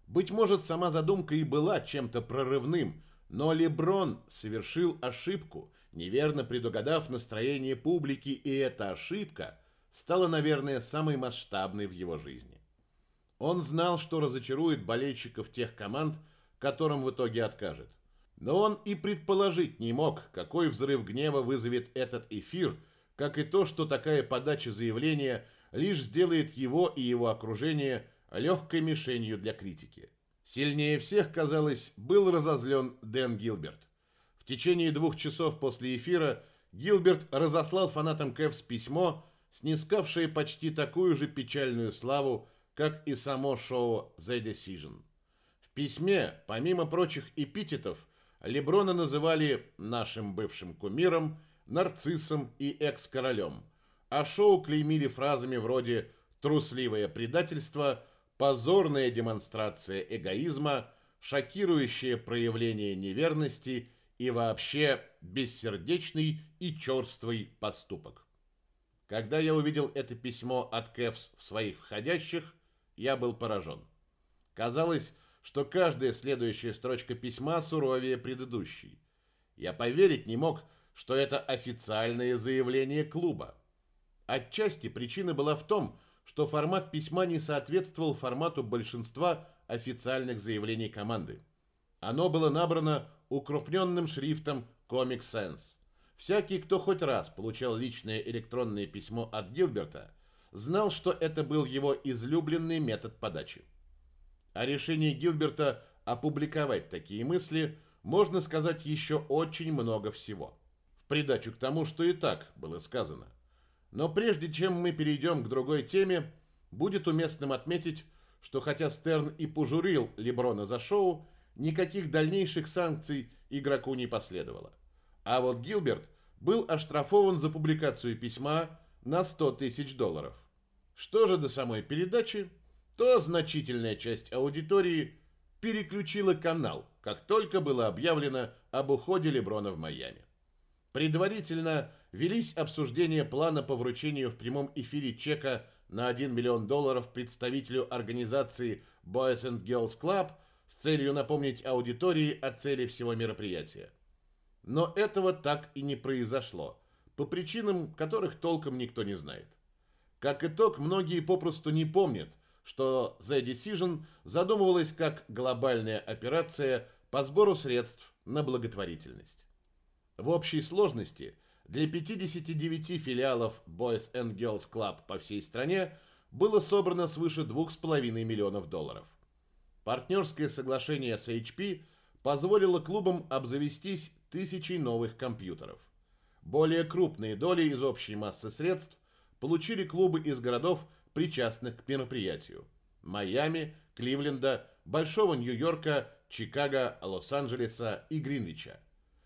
Быть может, сама задумка и была чем-то прорывным, но Леброн совершил ошибку, неверно предугадав настроение публики, и эта ошибка стала, наверное, самой масштабной в его жизни. Он знал, что разочарует болельщиков тех команд, которым в итоге откажет. Но он и предположить не мог, какой взрыв гнева вызовет этот эфир, как и то, что такая подача заявления лишь сделает его и его окружение легкой мишенью для критики. Сильнее всех, казалось, был разозлен Дэн Гилберт. В течение двух часов после эфира Гилберт разослал фанатам Кэвс письмо, снискавшее почти такую же печальную славу, как и само шоу The Decision письме, помимо прочих эпитетов, Леброна называли нашим бывшим кумиром, нарциссом и экс-королем, а шоу клеймили фразами вроде «трусливое предательство», «позорная демонстрация эгоизма», «шокирующее проявление неверности» и вообще бессердечный и черствый поступок. Когда я увидел это письмо от Кевс в своих входящих, я был поражен. Казалось, что каждая следующая строчка письма суровее предыдущей. Я поверить не мог, что это официальное заявление клуба. Отчасти причина была в том, что формат письма не соответствовал формату большинства официальных заявлений команды. Оно было набрано укрупненным шрифтом Comic Sans. Всякий, кто хоть раз получал личное электронное письмо от Гилберта, знал, что это был его излюбленный метод подачи. О решении Гилберта опубликовать такие мысли можно сказать еще очень много всего. В придачу к тому, что и так было сказано. Но прежде чем мы перейдем к другой теме, будет уместным отметить, что хотя Стерн и пожурил Леброна за шоу, никаких дальнейших санкций игроку не последовало. А вот Гилберт был оштрафован за публикацию письма на 100 тысяч долларов. Что же до самой передачи, то значительная часть аудитории переключила канал, как только было объявлено об уходе Леброна в Майами. Предварительно велись обсуждения плана по вручению в прямом эфире чека на 1 миллион долларов представителю организации Boys and Girls Club с целью напомнить аудитории о цели всего мероприятия. Но этого так и не произошло, по причинам, которых толком никто не знает. Как итог, многие попросту не помнят, что The Decision задумывалась как глобальная операция по сбору средств на благотворительность. В общей сложности для 59 филиалов Boys and Girls Club по всей стране было собрано свыше 2,5 миллионов долларов. Партнерское соглашение с HP позволило клубам обзавестись тысячей новых компьютеров. Более крупные доли из общей массы средств получили клубы из городов, причастных к мероприятию. Майами, Кливленда, Большого Нью-Йорка, Чикаго, Лос-Анджелеса и Гринвича.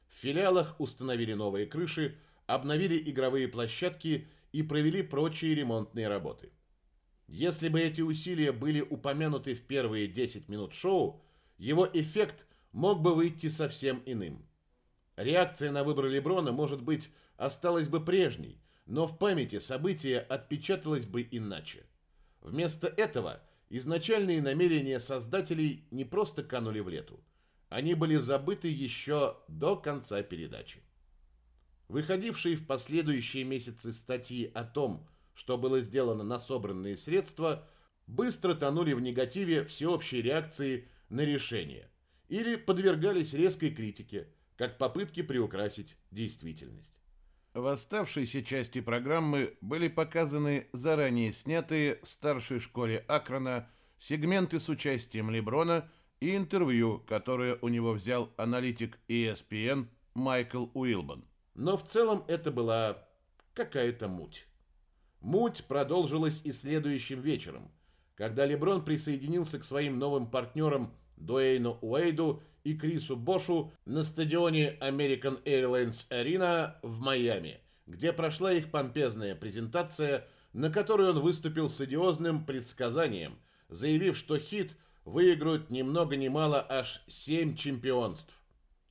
В филиалах установили новые крыши, обновили игровые площадки и провели прочие ремонтные работы. Если бы эти усилия были упомянуты в первые 10 минут шоу, его эффект мог бы выйти совсем иным. Реакция на выбор Леброна, может быть, осталась бы прежней, но в памяти события отпечаталось бы иначе. Вместо этого изначальные намерения создателей не просто канули в лету, они были забыты еще до конца передачи. Выходившие в последующие месяцы статьи о том, что было сделано на собранные средства, быстро тонули в негативе всеобщей реакции на решение или подвергались резкой критике, как попытки приукрасить действительность. В оставшейся части программы были показаны заранее снятые в старшей школе Акрона сегменты с участием Леброна и интервью, которое у него взял аналитик ESPN Майкл Уилбан. Но в целом это была какая-то муть. Муть продолжилась и следующим вечером, когда Леброн присоединился к своим новым партнерам Дуэйну Уэйду и Крису Бошу на стадионе American Airlines Arena в Майами, где прошла их помпезная презентация, на которой он выступил с идиозным предсказанием, заявив, что хит выиграют ни много ни мало аж 7 чемпионств.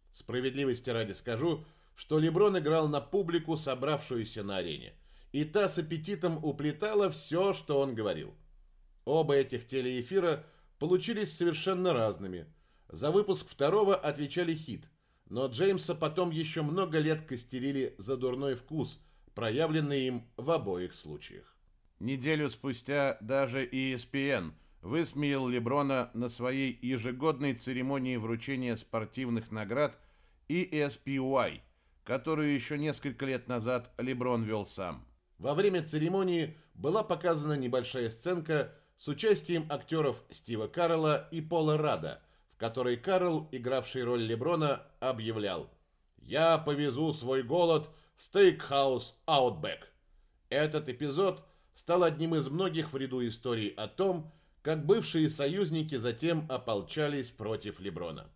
Справедливости ради скажу, что Леброн играл на публику, собравшуюся на арене, и та с аппетитом уплетала все, что он говорил. Оба этих телеэфира получились совершенно разными. За выпуск второго отвечали хит, но Джеймса потом еще много лет костерили за дурной вкус, проявленный им в обоих случаях. Неделю спустя даже ESPN высмеял Леброна на своей ежегодной церемонии вручения спортивных наград ESPY, которую еще несколько лет назад Леброн вел сам. Во время церемонии была показана небольшая сценка с участием актеров Стива Каррелла и Пола Рада, в которой Карл, игравший роль Леброна, объявлял «Я повезу свой голод в стейкхаус Outback». Этот эпизод стал одним из многих в ряду историй о том, как бывшие союзники затем ополчались против Леброна.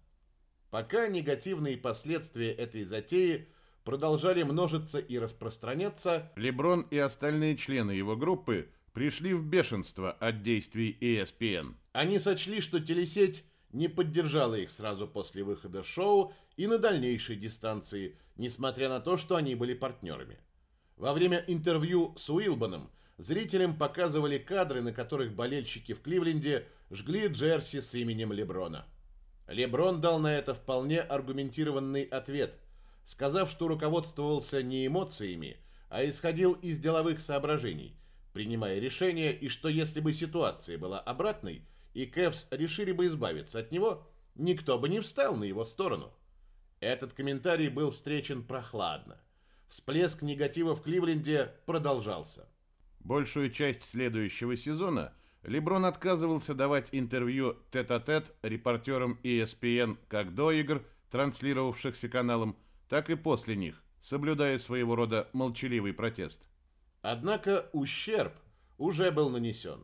Пока негативные последствия этой затеи продолжали множиться и распространяться, Леброн и остальные члены его группы пришли в бешенство от действий ESPN. Они сочли, что телесеть не поддержала их сразу после выхода шоу и на дальнейшей дистанции, несмотря на то, что они были партнерами. Во время интервью с Уилбаном зрителям показывали кадры, на которых болельщики в Кливленде жгли джерси с именем Леброна. Леброн дал на это вполне аргументированный ответ, сказав, что руководствовался не эмоциями, а исходил из деловых соображений, принимая решение, и что если бы ситуация была обратной, и Кэвс решили бы избавиться от него, никто бы не встал на его сторону. Этот комментарий был встречен прохладно. Всплеск негатива в Кливленде продолжался. Большую часть следующего сезона Леброн отказывался давать интервью тет-а-тет -тет репортерам ESPN как до игр, транслировавшихся каналом, так и после них, соблюдая своего рода молчаливый протест. Однако ущерб уже был нанесен.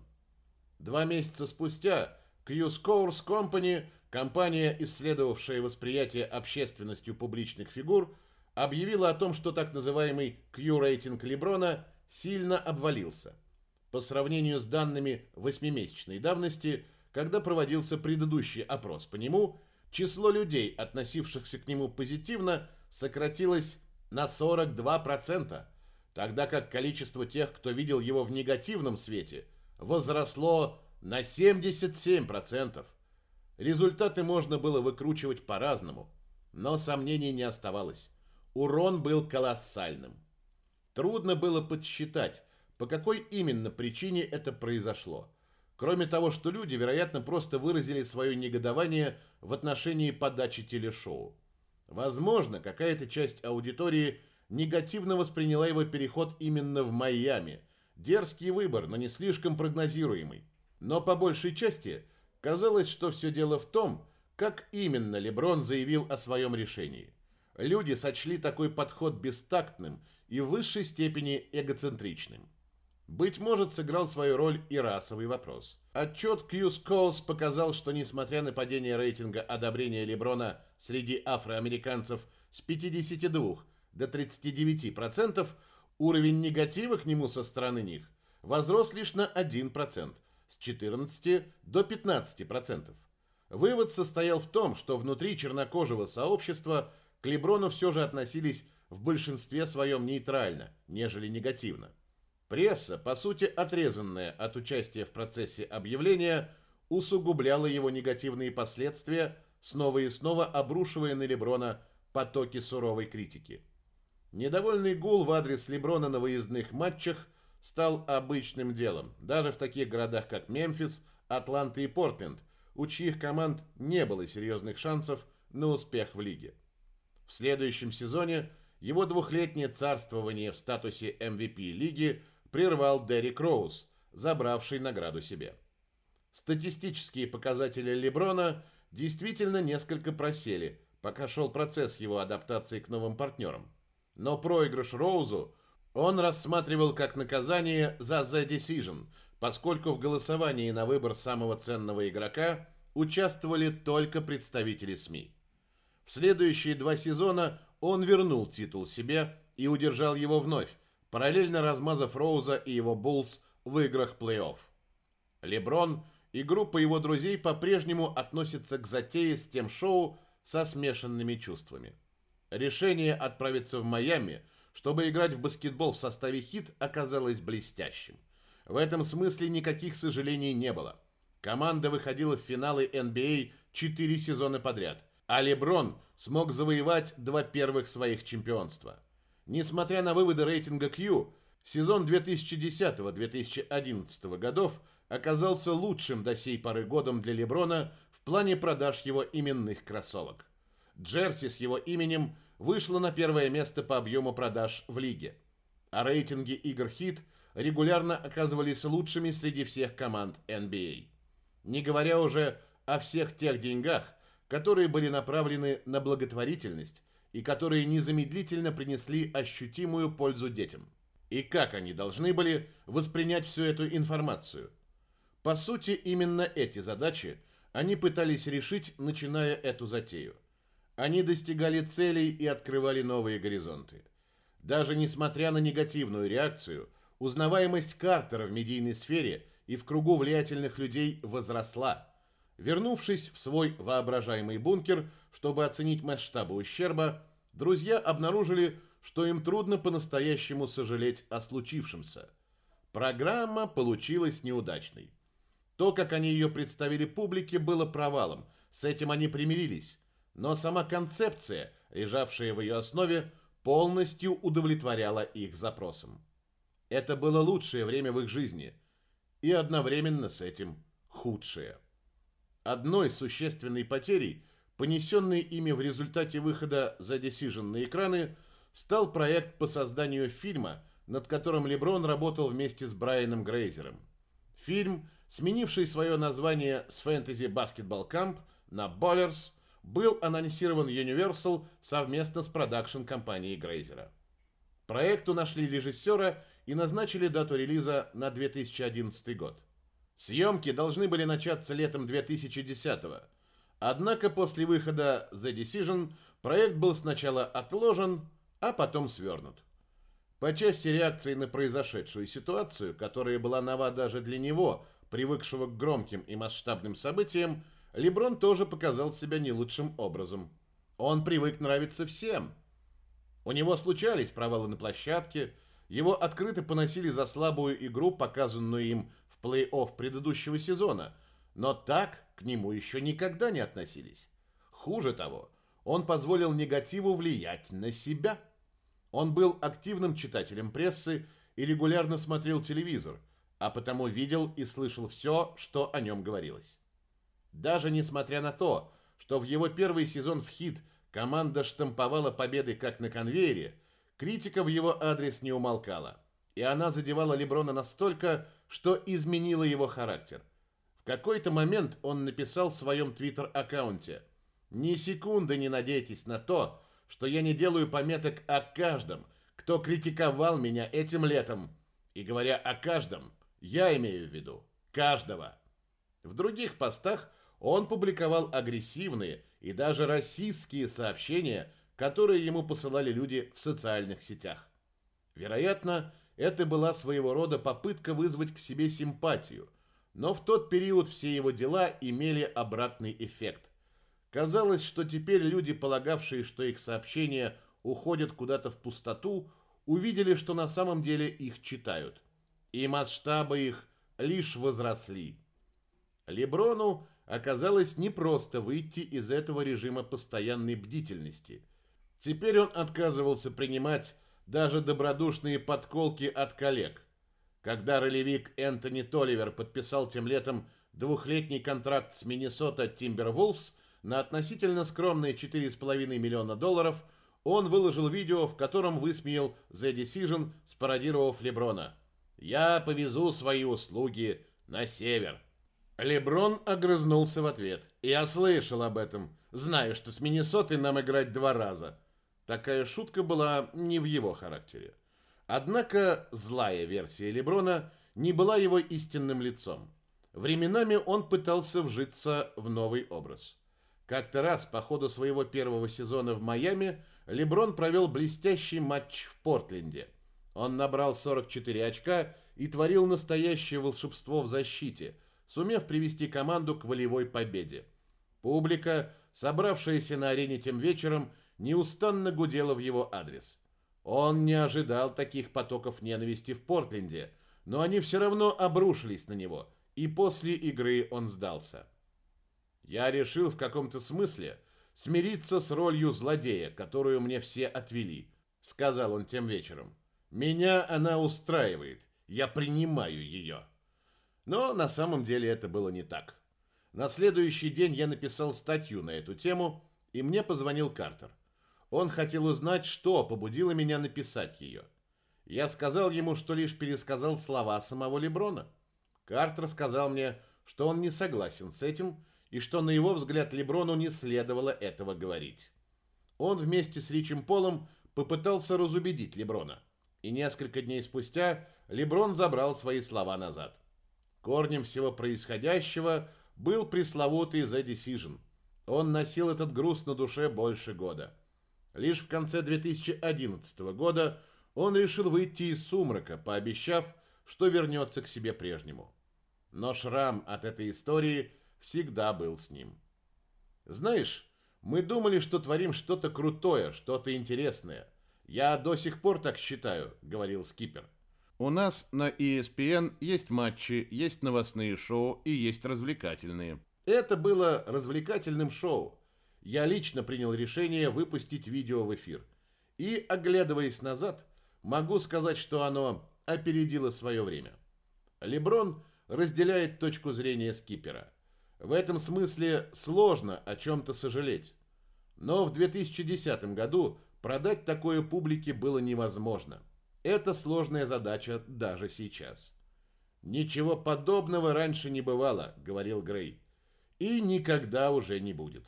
Два месяца спустя Q-Scores Company, компания, исследовавшая восприятие общественностью публичных фигур, объявила о том, что так называемый Q-рейтинг Леброна сильно обвалился. По сравнению с данными восьмимесячной давности, когда проводился предыдущий опрос по нему, число людей, относившихся к нему позитивно, сократилось на 42%. тогда как количество тех, кто видел его в негативном свете, возросло на 77%. Результаты можно было выкручивать по-разному, но сомнений не оставалось. Урон был колоссальным. Трудно было подсчитать, по какой именно причине это произошло. Кроме того, что люди, вероятно, просто выразили свое негодование в отношении подачи телешоу. Возможно, какая-то часть аудитории негативно восприняла его переход именно в Майами. Дерзкий выбор, но не слишком прогнозируемый. Но по большей части казалось, что все дело в том, как именно Леброн заявил о своем решении. Люди сочли такой подход бестактным и в высшей степени эгоцентричным. Быть может, сыграл свою роль и расовый вопрос. Отчет Q's Calls показал, что несмотря на падение рейтинга одобрения Леброна среди афроамериканцев с 52 до 39%, уровень негатива к нему со стороны них возрос лишь на 1%, с 14 до 15%. Вывод состоял в том, что внутри чернокожего сообщества к Леброну все же относились в большинстве своем нейтрально, нежели негативно. Пресса, по сути отрезанная от участия в процессе объявления, усугубляла его негативные последствия, снова и снова обрушивая на Леброна потоки суровой критики. Недовольный гул в адрес Леброна на выездных матчах стал обычным делом, даже в таких городах, как Мемфис, Атланта и Портленд, у чьих команд не было серьезных шансов на успех в лиге. В следующем сезоне его двухлетнее царствование в статусе MVP лиги – прервал Дерек Роуз, забравший награду себе. Статистические показатели Леброна действительно несколько просели, пока шел процесс его адаптации к новым партнерам. Но проигрыш Роузу он рассматривал как наказание за The Decision, поскольку в голосовании на выбор самого ценного игрока участвовали только представители СМИ. В следующие два сезона он вернул титул себе и удержал его вновь, параллельно размазав Роуза и его Буллс в играх плей-офф. Леброн и группа его друзей по-прежнему относятся к затее с тем шоу со смешанными чувствами. Решение отправиться в Майами, чтобы играть в баскетбол в составе хит, оказалось блестящим. В этом смысле никаких сожалений не было. Команда выходила в финалы NBA 4 сезона подряд, а Леброн смог завоевать два первых своих чемпионства. Несмотря на выводы рейтинга Q, сезон 2010-2011 годов оказался лучшим до сей поры годом для Леброна в плане продаж его именных кроссовок. Джерси с его именем вышла на первое место по объему продаж в лиге, а рейтинги игр хит регулярно оказывались лучшими среди всех команд NBA. Не говоря уже о всех тех деньгах, которые были направлены на благотворительность и которые незамедлительно принесли ощутимую пользу детям. И как они должны были воспринять всю эту информацию? По сути, именно эти задачи они пытались решить, начиная эту затею. Они достигали целей и открывали новые горизонты. Даже несмотря на негативную реакцию, узнаваемость Картера в медийной сфере и в кругу влиятельных людей возросла. Вернувшись в свой воображаемый бункер, чтобы оценить масштабы ущерба, друзья обнаружили, что им трудно по-настоящему сожалеть о случившемся. Программа получилась неудачной. То, как они ее представили публике, было провалом. С этим они примирились. Но сама концепция, лежавшая в ее основе, полностью удовлетворяла их запросам. Это было лучшее время в их жизни. И одновременно с этим худшее. Одной существенной потерей – понесенный ими в результате выхода за Decision на экраны, стал проект по созданию фильма, над которым Леброн работал вместе с Брайаном Грейзером. Фильм, сменивший свое название с Fantasy Basketball Camp на Ballers, был анонсирован Universal совместно с продакшн-компанией Грейзера. Проекту нашли режиссера и назначили дату релиза на 2011 год. Съемки должны были начаться летом 2010 года, Однако после выхода The Decision проект был сначала отложен, а потом свернут. По части реакции на произошедшую ситуацию, которая была нова даже для него, привыкшего к громким и масштабным событиям, Леброн тоже показал себя не лучшим образом. Он привык нравиться всем. У него случались провалы на площадке, Его открыто поносили за слабую игру, показанную им в плей-офф предыдущего сезона, но так к нему еще никогда не относились. Хуже того, он позволил негативу влиять на себя. Он был активным читателем прессы и регулярно смотрел телевизор, а потому видел и слышал все, что о нем говорилось. Даже несмотря на то, что в его первый сезон в хит команда штамповала победы как на конвейере, критика в его адрес не умолкала, и она задевала Леброна настолько, что изменила его характер. В какой-то момент он написал в своем твиттер-аккаунте – ни секунды не надейтесь на то, что я не делаю пометок о каждом, кто критиковал меня этим летом. И говоря о каждом, я имею в виду каждого. В других постах он публиковал агрессивные и даже расистские сообщения, которые ему посылали люди в социальных сетях. Вероятно, это была своего рода попытка вызвать к себе симпатию, но в тот период все его дела имели обратный эффект. Казалось, что теперь люди, полагавшие, что их сообщения уходят куда-то в пустоту, увидели, что на самом деле их читают. И масштабы их лишь возросли. Леброну оказалось непросто выйти из этого режима постоянной бдительности. Теперь он отказывался принимать даже добродушные подколки от коллег. Когда ролевик Энтони Толивер подписал тем летом двухлетний контракт с Миннесота Тимбервулфс, на относительно скромные 4,5 миллиона долларов он выложил видео, в котором высмеял The Decision, спародировав Леброна. «Я повезу свои услуги на север». Леброн огрызнулся в ответ. «Я слышал об этом. Знаю, что с Миннесотой нам играть два раза». Такая шутка была не в его характере. Однако злая версия Леброна не была его истинным лицом. Временами он пытался вжиться в новый образ. Как-то раз по ходу своего первого сезона в Майами Леброн провел блестящий матч в Портленде. Он набрал 44 очка и творил настоящее волшебство в защите, сумев привести команду к волевой победе. Публика, собравшаяся на арене тем вечером, неустанно гудела в его адрес. Он не ожидал таких потоков ненависти в Портленде, но они все равно обрушились на него, и после игры он сдался. Я решил в каком-то смысле смириться с ролью злодея, которую мне все отвели, сказал он тем вечером. Меня она устраивает, я принимаю ее. Но на самом деле это было не так. На следующий день я написал статью на эту тему, и мне позвонил Картер. Он хотел узнать, что побудило меня написать ее. Я сказал ему, что лишь пересказал слова самого Леброна. Картер сказал мне, что он не согласен с этим, и что, на его взгляд, Леброну не следовало этого говорить. Он вместе с Ричем Полом попытался разубедить Леброна, и несколько дней спустя Леброн забрал свои слова назад. Корнем всего происходящего был пресловутый The Decision. Он носил этот груз на душе больше года. Лишь в конце 2011 года он решил выйти из сумрака, пообещав, что вернется к себе прежнему. Но шрам от этой истории – всегда был с ним. Знаешь, мы думали, что творим что-то крутое, что-то интересное. Я до сих пор так считаю, говорил скипер. У нас на ESPN есть матчи, есть новостные шоу и есть развлекательные. Это было развлекательным шоу. Я лично принял решение выпустить видео в эфир. И, оглядываясь назад, могу сказать, что оно опередило свое время. Леброн разделяет точку зрения скипера. В этом смысле сложно о чем-то сожалеть. Но в 2010 году продать такое публике было невозможно. Это сложная задача даже сейчас. «Ничего подобного раньше не бывало», — говорил Грей. «И никогда уже не будет».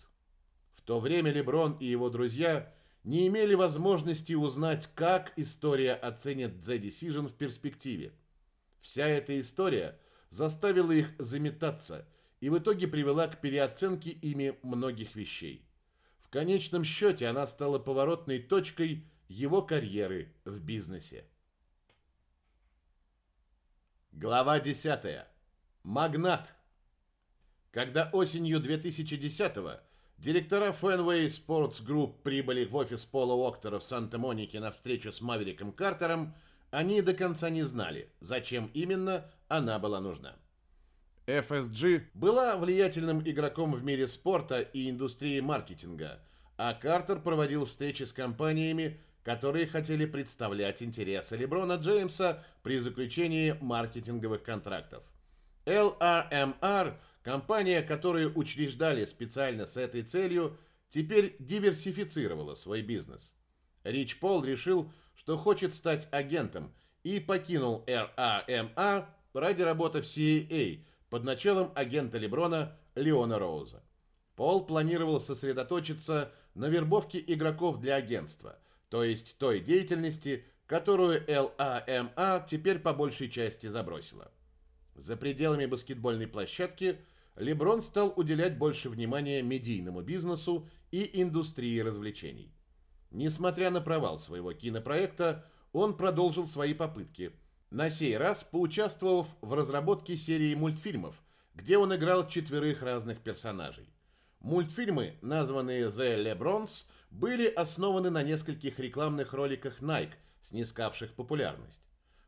В то время Леброн и его друзья не имели возможности узнать, как история оценит The Decision в перспективе. Вся эта история заставила их заметаться — и в итоге привела к переоценке ими многих вещей. В конечном счете она стала поворотной точкой его карьеры в бизнесе. Глава 10. Магнат. Когда осенью 2010-го директора Fenway Sports Group прибыли в офис Пола Октора в Санта-Монике на встречу с Мавериком Картером, они до конца не знали, зачем именно она была нужна. FSG была влиятельным игроком в мире спорта и индустрии маркетинга, а Картер проводил встречи с компаниями, которые хотели представлять интересы Леброна Джеймса при заключении маркетинговых контрактов. LRMR, компания, которую учреждали специально с этой целью, теперь диверсифицировала свой бизнес. Рич Пол решил, что хочет стать агентом и покинул RRMR ради работы в CAA под началом агента Леброна Леона Роуза. Пол планировал сосредоточиться на вербовке игроков для агентства, то есть той деятельности, которую LAMA теперь по большей части забросила. За пределами баскетбольной площадки Леброн стал уделять больше внимания медийному бизнесу и индустрии развлечений. Несмотря на провал своего кинопроекта, он продолжил свои попытки, на сей раз поучаствовав в разработке серии мультфильмов, где он играл четверых разных персонажей. Мультфильмы, названные The Lebrons, были основаны на нескольких рекламных роликах Nike, снискавших популярность.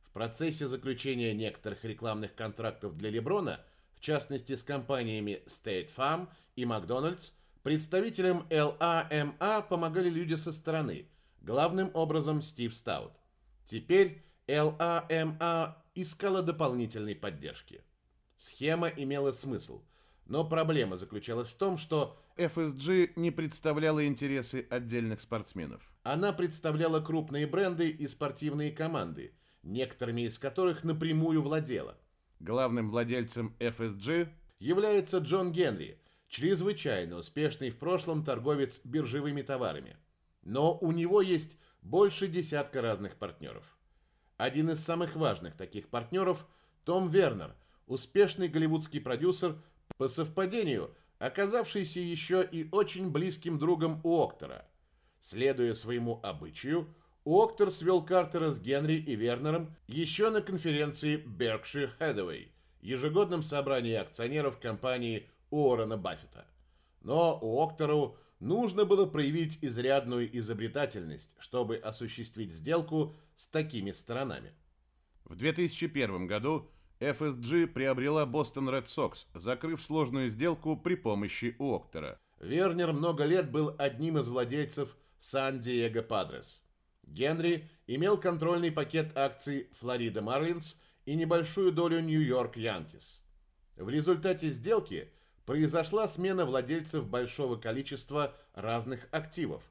В процессе заключения некоторых рекламных контрактов для Леброна, в частности с компаниями State Farm и McDonald's, представителям LAMA помогали люди со стороны, главным образом Стив Стаут. Теперь LAMA искала дополнительной поддержки. Схема имела смысл, но проблема заключалась в том, что FSG не представляла интересы отдельных спортсменов. Она представляла крупные бренды и спортивные команды, некоторыми из которых напрямую владела. Главным владельцем FSG является Джон Генри, чрезвычайно успешный в прошлом торговец биржевыми товарами. Но у него есть больше десятка разных партнеров. Один из самых важных таких партнеров – Том Вернер, успешный голливудский продюсер, по совпадению оказавшийся еще и очень близким другом Уоктера. Следуя своему обычаю, Уоктер свел Картера с Генри и Вернером еще на конференции Berkshire Hathaway, ежегодном собрании акционеров компании Уоррена Баффета. Но Уоктеру нужно было проявить изрядную изобретательность, чтобы осуществить сделку с такими сторонами. В 2001 году FSG приобрела Бостон Ред Сокс, закрыв сложную сделку при помощи Уоктера. Вернер много лет был одним из владельцев Сан-Диего Падрес. Генри имел контрольный пакет акций Флорида Марлинс и небольшую долю Нью-Йорк Янкис. В результате сделки произошла смена владельцев большого количества разных активов,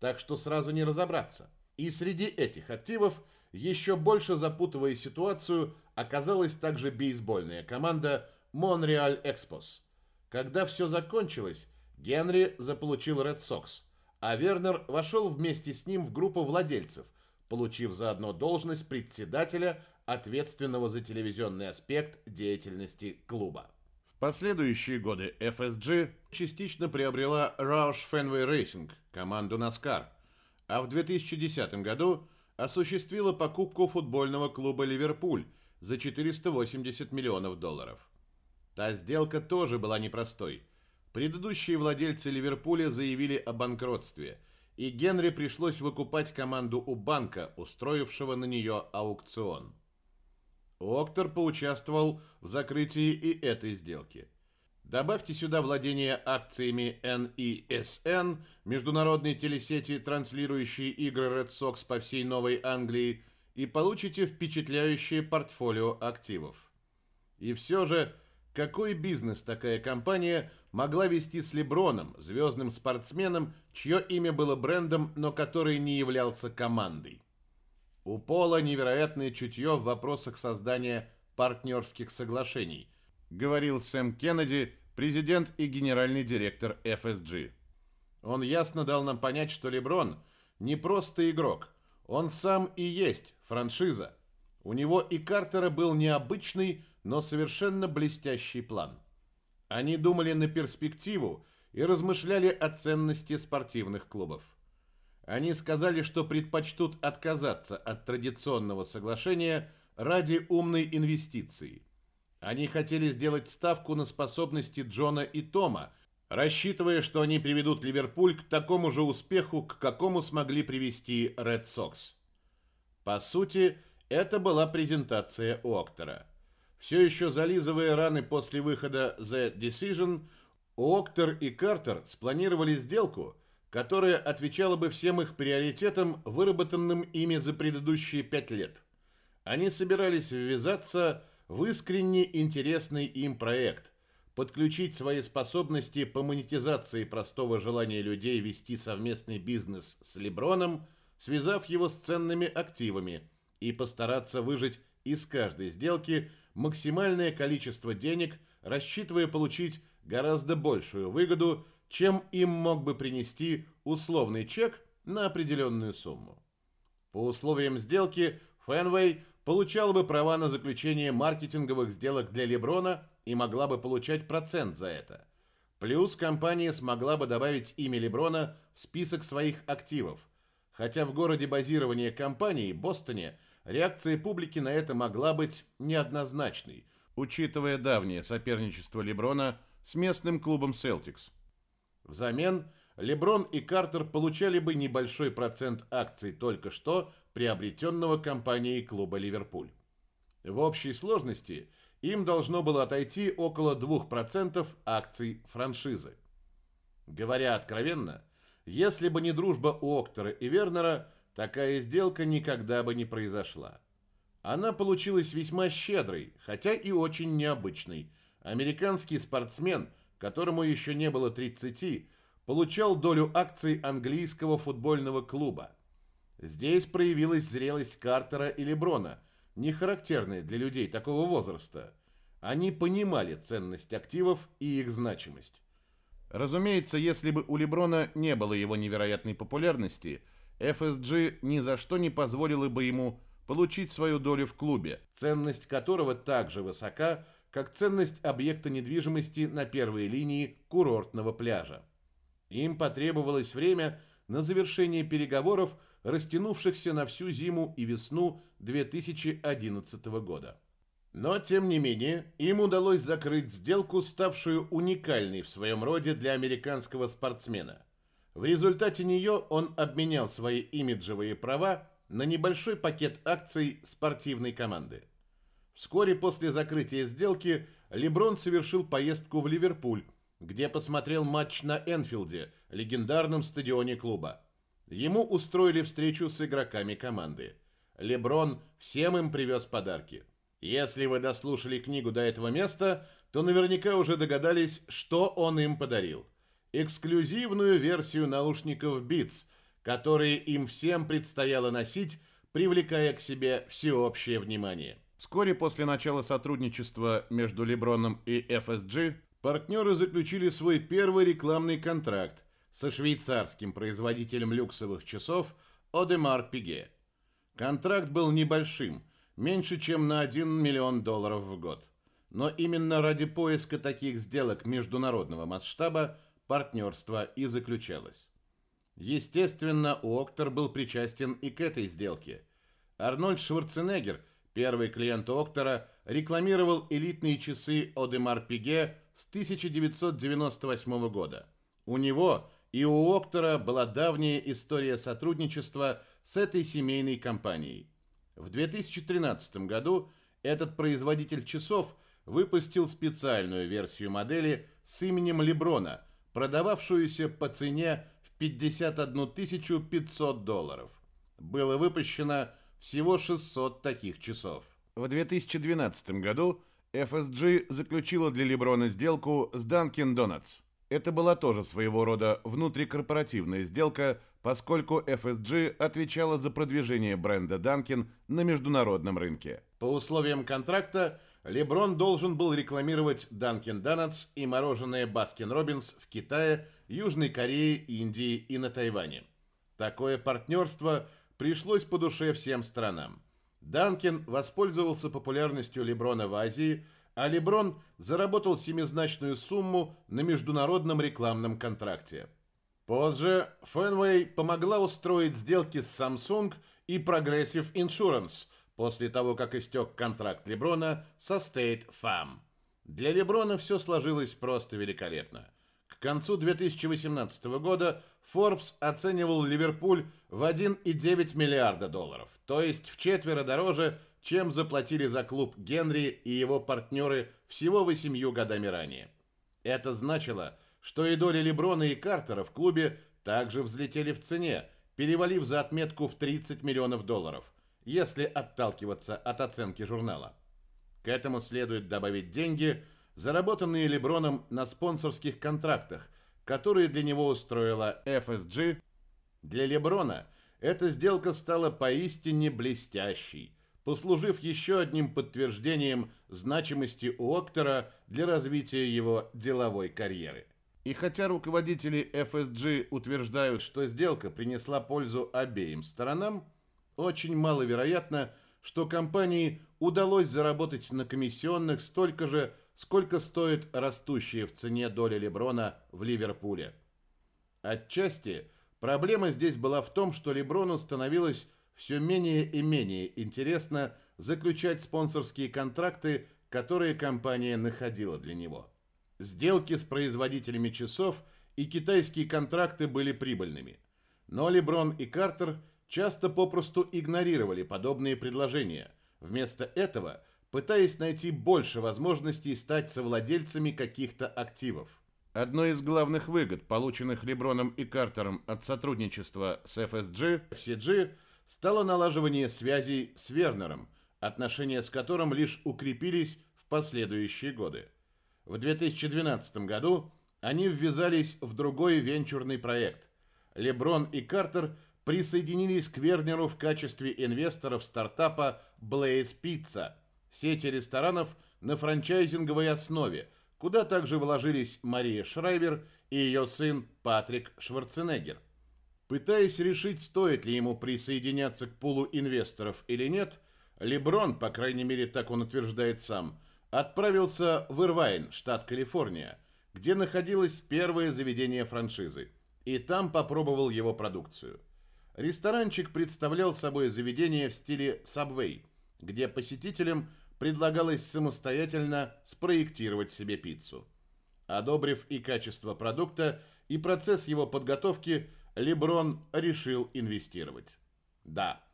так что сразу не разобраться. И среди этих активов, еще больше запутывая ситуацию, оказалась также бейсбольная команда Монреаль Экспос. Когда все закончилось, Генри заполучил Ред Сокс, а Вернер вошел вместе с ним в группу владельцев, получив заодно должность председателя, ответственного за телевизионный аспект деятельности клуба последующие годы FSG частично приобрела Roush Fenway Racing, команду NASCAR, а в 2010 году осуществила покупку футбольного клуба «Ливерпуль» за 480 миллионов долларов. Та сделка тоже была непростой. Предыдущие владельцы Ливерпуля заявили о банкротстве, и Генри пришлось выкупать команду у банка, устроившего на нее аукцион. Октор поучаствовал в закрытии и этой сделки. Добавьте сюда владение акциями NESN, международной телесети, транслирующей игры Red Sox по всей Новой Англии, и получите впечатляющее портфолио активов. И все же, какой бизнес такая компания могла вести с Леброном, звездным спортсменом, чье имя было брендом, но который не являлся командой? У Пола невероятное чутье в вопросах создания партнерских соглашений, говорил Сэм Кеннеди, президент и генеральный директор FSG. Он ясно дал нам понять, что Леброн не просто игрок, он сам и есть франшиза. У него и Картера был необычный, но совершенно блестящий план. Они думали на перспективу и размышляли о ценности спортивных клубов. Они сказали, что предпочтут отказаться от традиционного соглашения ради умной инвестиции. Они хотели сделать ставку на способности Джона и Тома, рассчитывая, что они приведут Ливерпуль к такому же успеху, к какому смогли привести Ред Сокс. По сути, Это была презентация Октора. Все еще зализывая раны после выхода The Decision, Октор и Картер спланировали сделку, которая отвечала бы всем их приоритетам, выработанным ими за предыдущие пять лет. Они собирались ввязаться в искренне интересный им проект, подключить свои способности по монетизации простого желания людей вести совместный бизнес с Леброном, связав его с ценными активами, и постараться выжить из каждой сделки – максимальное количество денег, рассчитывая получить гораздо большую выгоду, чем им мог бы принести условный чек на определенную сумму. По условиям сделки Фенвей получала бы права на заключение маркетинговых сделок для Леброна и могла бы получать процент за это. Плюс компания смогла бы добавить имя Леброна в список своих активов, хотя в городе базирования компании, Бостоне, реакция публики на это могла быть неоднозначной, учитывая давнее соперничество Леброна с местным клубом Celtics. Взамен Леброн и Картер получали бы небольшой процент акций только что приобретенного компанией клуба Ливерпуль. В общей сложности им должно было отойти около 2% акций франшизы. Говоря откровенно, если бы не дружба Октора и Вернера, такая сделка никогда бы не произошла. Она получилась весьма щедрой, хотя и очень необычной. Американский спортсмен, которому еще не было 30, получал долю акций английского футбольного клуба. Здесь проявилась зрелость Картера и Леброна, не характерная для людей такого возраста. Они понимали ценность активов и их значимость. Разумеется, если бы у Леброна не было его невероятной популярности – FSG ни за что не позволила бы ему получить свою долю в клубе, ценность которого так же высока, как ценность объекта недвижимости на первой линии курортного пляжа. Им потребовалось время на завершение переговоров, растянувшихся на всю зиму и весну 2011 года. Но, тем не менее, им удалось закрыть сделку, ставшую уникальной в своем роде для американского спортсмена – в результате нее он обменял свои имиджевые права на небольшой пакет акций спортивной команды. Вскоре после закрытия сделки Леброн совершил поездку в Ливерпуль, где посмотрел матч на Энфилде, легендарном стадионе клуба. Ему устроили встречу с игроками команды. Леброн всем им привез подарки. Если вы дослушали книгу до этого места, то наверняка уже догадались, что он им подарил эксклюзивную версию наушников Beats, которые им всем предстояло носить, привлекая к себе всеобщее внимание. Вскоре после начала сотрудничества между Леброном и FSG партнеры заключили свой первый рекламный контракт со швейцарским производителем люксовых часов Одемар Пиге. Контракт был небольшим, меньше чем на 1 миллион долларов в год. Но именно ради поиска таких сделок международного масштаба партнерства и заключалось. Естественно, Октор был причастен и к этой сделке. Арнольд Шварценеггер, первый клиент Октора, рекламировал элитные часы Одемар Пиге с 1998 года. У него и у Октора была давняя история сотрудничества с этой семейной компанией. В 2013 году этот производитель часов выпустил специальную версию модели с именем Леброна – продававшуюся по цене в 51 500 долларов. Было выпущено всего 600 таких часов. В 2012 году FSG заключила для Леброна сделку с Dunkin' Donuts. Это была тоже своего рода внутрикорпоративная сделка, поскольку FSG отвечала за продвижение бренда Dunkin' на международном рынке. По условиям контракта Леброн должен был рекламировать Dunkin' Donuts и мороженое Baskin Robbins в Китае, Южной Корее, Индии и на Тайване. Такое партнерство пришлось по душе всем странам. Данкин воспользовался популярностью Леброна в Азии, а Леброн заработал семизначную сумму на международном рекламном контракте. Позже Фенвей помогла устроить сделки с Samsung и Progressive Insurance – после того, как истек контракт Леброна со State Farm. Для Леброна все сложилось просто великолепно. К концу 2018 года Forbes оценивал Ливерпуль в 1,9 миллиарда долларов, то есть в четверо дороже, чем заплатили за клуб Генри и его партнеры всего восемью годами ранее. Это значило, что и доли Леброна и Картера в клубе также взлетели в цене, перевалив за отметку в 30 миллионов долларов, если отталкиваться от оценки журнала. К этому следует добавить деньги, заработанные Леброном на спонсорских контрактах, которые для него устроила FSG. Для Леброна эта сделка стала поистине блестящей, послужив еще одним подтверждением значимости Уоктера для развития его деловой карьеры. И хотя руководители FSG утверждают, что сделка принесла пользу обеим сторонам, очень маловероятно, что компании удалось заработать на комиссионных столько же, сколько стоит растущая в цене доля Леброна в Ливерпуле. Отчасти проблема здесь была в том, что Леброну становилось все менее и менее интересно заключать спонсорские контракты, которые компания находила для него. Сделки с производителями часов и китайские контракты были прибыльными. Но Леброн и Картер часто попросту игнорировали подобные предложения – Вместо этого пытаясь найти больше возможностей стать совладельцами каких-то активов. Одной из главных выгод, полученных Леброном и Картером от сотрудничества с FSG, FCG, стало налаживание связей с Вернером, отношения с которым лишь укрепились в последующие годы. В 2012 году они ввязались в другой венчурный проект. Леброн и Картер присоединились к Вернеру в качестве инвесторов стартапа Blaze Pizza, сети ресторанов на франчайзинговой основе, куда также вложились Мария Шрайбер и ее сын Патрик Шварценеггер. Пытаясь решить, стоит ли ему присоединяться к пулу инвесторов или нет, Леброн, по крайней мере так он утверждает сам, отправился в Ирвайн, штат Калифорния, где находилось первое заведение франшизы, и там попробовал его продукцию – Ресторанчик представлял собой заведение в стиле Subway, где посетителям предлагалось самостоятельно спроектировать себе пиццу. Одобрив и качество продукта, и процесс его подготовки, Леброн решил инвестировать. Да,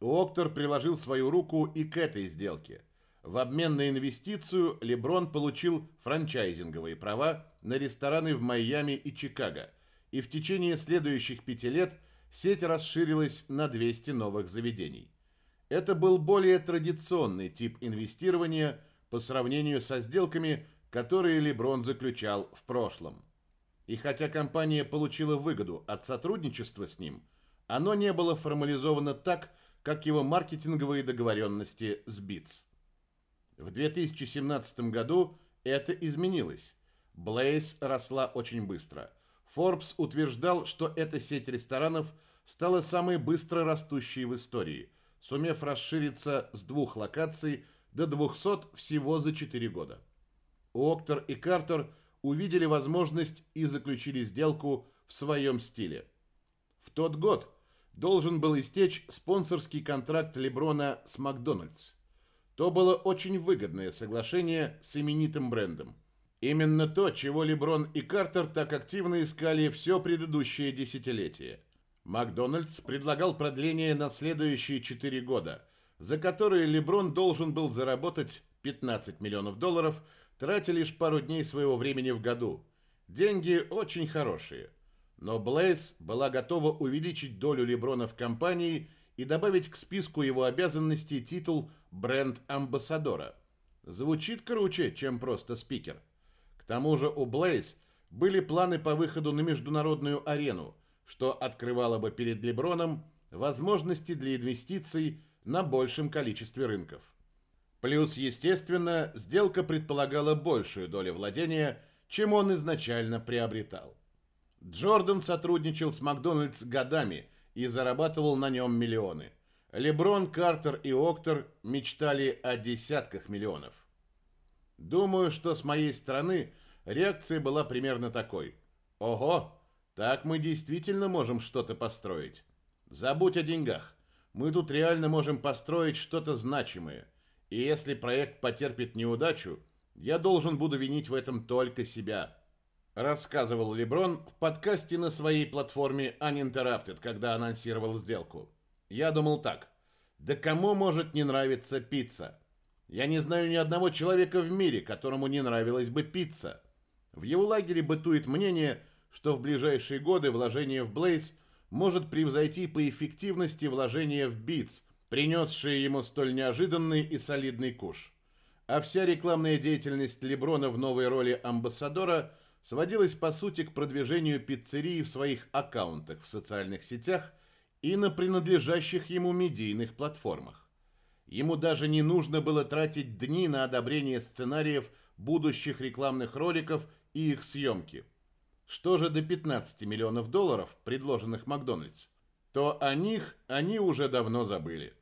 Октор приложил свою руку и к этой сделке. В обмен на инвестицию Леброн получил франчайзинговые права на рестораны в Майами и Чикаго, и в течение следующих пяти лет – сеть расширилась на 200 новых заведений. Это был более традиционный тип инвестирования по сравнению со сделками, которые Леброн заключал в прошлом. И хотя компания получила выгоду от сотрудничества с ним, оно не было формализовано так, как его маркетинговые договоренности с Beats. В 2017 году это изменилось. Blaze росла очень быстро – Forbes утверждал, что эта сеть ресторанов стала самой быстро растущей в истории, сумев расшириться с двух локаций до 200 всего за 4 года. Октор и Картер увидели возможность и заключили сделку в своем стиле. В тот год должен был истечь спонсорский контракт Леброна с Макдональдс. То было очень выгодное соглашение с именитым брендом. Именно то, чего Леброн и Картер так активно искали все предыдущее десятилетие. Макдональдс предлагал продление на следующие 4 года, за которые Леброн должен был заработать 15 миллионов долларов, тратя лишь пару дней своего времени в году. Деньги очень хорошие. Но Блейз была готова увеличить долю Леброна в компании и добавить к списку его обязанностей титул бренд-амбассадора. Звучит круче, чем просто спикер. К тому же у Блейз были планы по выходу на международную арену, что открывало бы перед Леброном возможности для инвестиций на большем количестве рынков. Плюс, естественно, сделка предполагала большую долю владения, чем он изначально приобретал. Джордан сотрудничал с Макдональдс годами и зарабатывал на нем миллионы. Леброн, Картер и Октор мечтали о десятках миллионов. Думаю, что с моей стороны реакция была примерно такой. Ого, так мы действительно можем что-то построить. Забудь о деньгах. Мы тут реально можем построить что-то значимое. И если проект потерпит неудачу, я должен буду винить в этом только себя. рассказывал Леброн в подкасте на своей платформе Uninterrupted, когда анонсировал сделку. Я думал так. Да кому может не нравиться пицца? Я не знаю ни одного человека в мире, которому не нравилась бы пицца. В его лагере бытует мнение, что в ближайшие годы вложение в Blaze может превзойти по эффективности вложение в Beats, принесшие ему столь неожиданный и солидный куш. А вся рекламная деятельность Леброна в новой роли амбассадора сводилась по сути к продвижению пиццерии в своих аккаунтах в социальных сетях и на принадлежащих ему медийных платформах. Ему даже не нужно было тратить дни на одобрение сценариев будущих рекламных роликов и их съемки. Что же до 15 миллионов долларов, предложенных Макдональдс, то о них они уже давно забыли.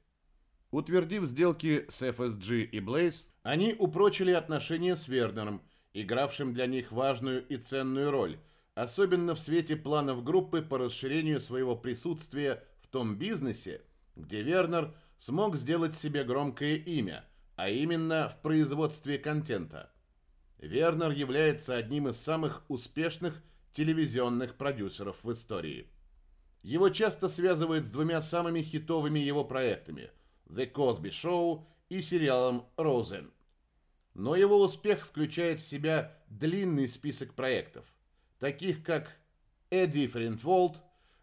Утвердив сделки с FSG и Blaze, они упрочили отношения с Вернером, игравшим для них важную и ценную роль, особенно в свете планов группы по расширению своего присутствия в том бизнесе, где Вернер – смог сделать себе громкое имя, а именно в производстве контента. Вернер является одним из самых успешных телевизионных продюсеров в истории. Его часто связывают с двумя самыми хитовыми его проектами «The Cosby Show» и сериалом «Розен». Но его успех включает в себя длинный список проектов, таких как «A Different World»,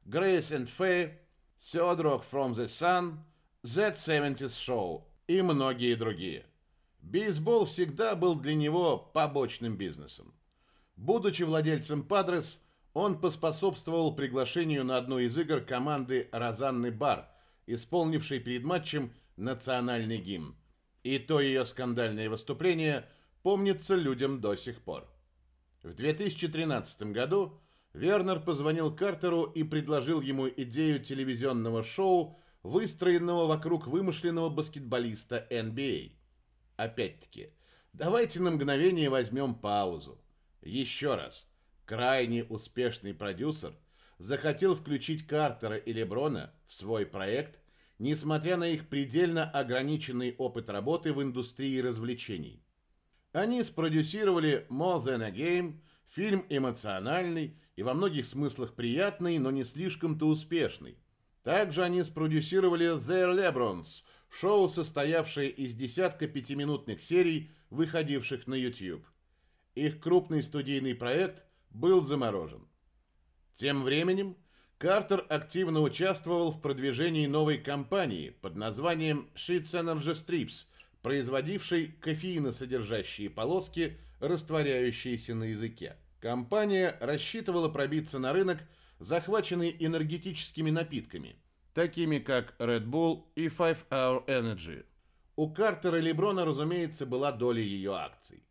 «Grace and Faye», «Third Rock from the Sun», Z-70's Show и многие другие. Бейсбол всегда был для него побочным бизнесом. Будучи владельцем Падрес, он поспособствовал приглашению на одну из игр команды Розанны Бар, исполнившей перед матчем национальный гимн. И то ее скандальное выступление помнится людям до сих пор. В 2013 году Вернер позвонил Картеру и предложил ему идею телевизионного шоу выстроенного вокруг вымышленного баскетболиста NBA. А. Опять-таки, давайте на мгновение возьмем паузу. Еще раз. Крайне успешный продюсер захотел включить Картера и Леброна в свой проект, несмотря на их предельно ограниченный опыт работы в индустрии развлечений. Они спродюсировали More Than a Game, фильм эмоциональный и во многих смыслах приятный, но не слишком-то успешный. Также они спродюсировали The Lebrons, шоу, состоявшее из десятка пятиминутных серий, выходивших на YouTube. Их крупный студийный проект был заморожен. Тем временем Картер активно участвовал в продвижении новой компании под названием Sheets Energy Strips, производившей кофеиносодержащие полоски, растворяющиеся на языке. Компания рассчитывала пробиться на рынок – захваченный энергетическими напитками, такими как Red Bull и Five Hour Energy. У Картера Леброна, разумеется, была доля ее акций.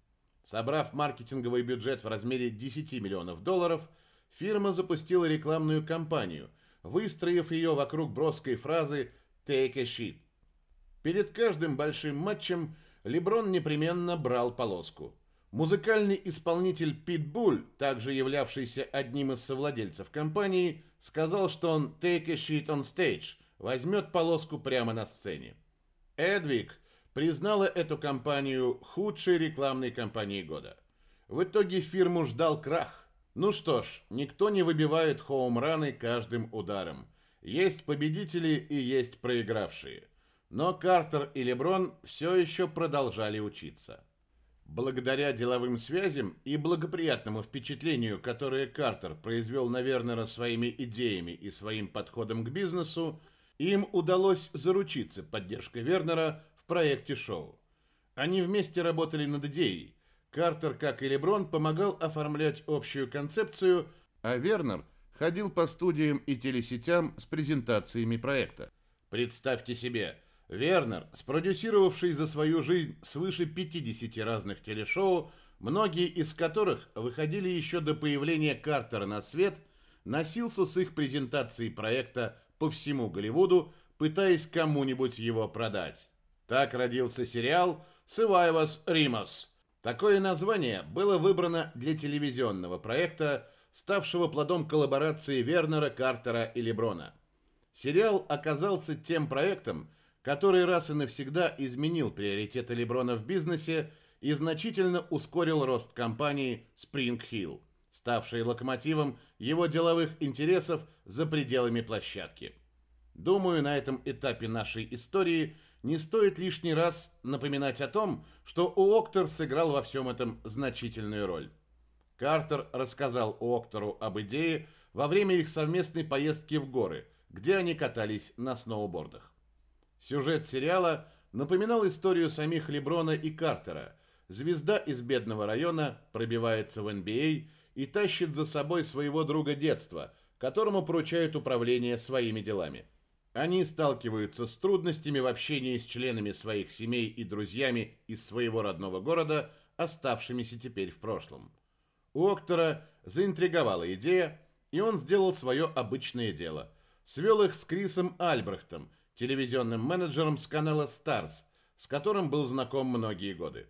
Собрав маркетинговый бюджет в размере 10 миллионов долларов, фирма запустила рекламную кампанию, выстроив ее вокруг броской фразы «Take a shit». Перед каждым большим матчем Леброн непременно брал полоску – Музыкальный исполнитель Pitbull, также являвшийся одним из совладельцев компании, сказал, что он «take a shit on stage», возьмет полоску прямо на сцене. Эдвик признала эту компанию худшей рекламной кампанией года. В итоге фирму ждал крах. Ну что ж, никто не выбивает хоум-раны каждым ударом. Есть победители и есть проигравшие. Но Картер и Леброн все еще продолжали учиться. Благодаря деловым связям и благоприятному впечатлению, которое Картер произвел на Вернера своими идеями и своим подходом к бизнесу, им удалось заручиться поддержкой Вернера проекте шоу. Они вместе работали над идеей. Картер, как и Леброн, помогал оформлять общую концепцию, а Вернер ходил по студиям и телесетям с презентациями проекта. Представьте себе – Вернер, спродюсировавший за свою жизнь свыше 50 разных телешоу, многие из которых выходили еще до появления Картера на свет, носился с их презентацией проекта по всему Голливуду, пытаясь кому-нибудь его продать. Так родился сериал «Сывайвас Римас». Такое название было выбрано для телевизионного проекта, ставшего плодом коллаборации Вернера, Картера и Леброна. Сериал оказался тем проектом, который раз и навсегда изменил приоритеты Леброна в бизнесе и значительно ускорил рост компании Spring Hill, ставшей локомотивом его деловых интересов за пределами площадки. Думаю, на этом этапе нашей истории не стоит лишний раз напоминать о том, что Уоктер сыграл во всем этом значительную роль. Картер рассказал Уоктеру об идее во время их совместной поездки в горы, где они катались на сноубордах. Сюжет сериала напоминал историю самих Леброна и Картера. Звезда из бедного района пробивается в NBA и тащит за собой своего друга детства, которому поручают управление своими делами. Они сталкиваются с трудностями в общении с членами своих семей и друзьями из своего родного города, оставшимися теперь в прошлом. У Октора заинтриговала идея, и он сделал свое обычное дело. Свел их с Крисом Альбрехтом, телевизионным менеджером с канала Stars, с которым был знаком многие годы.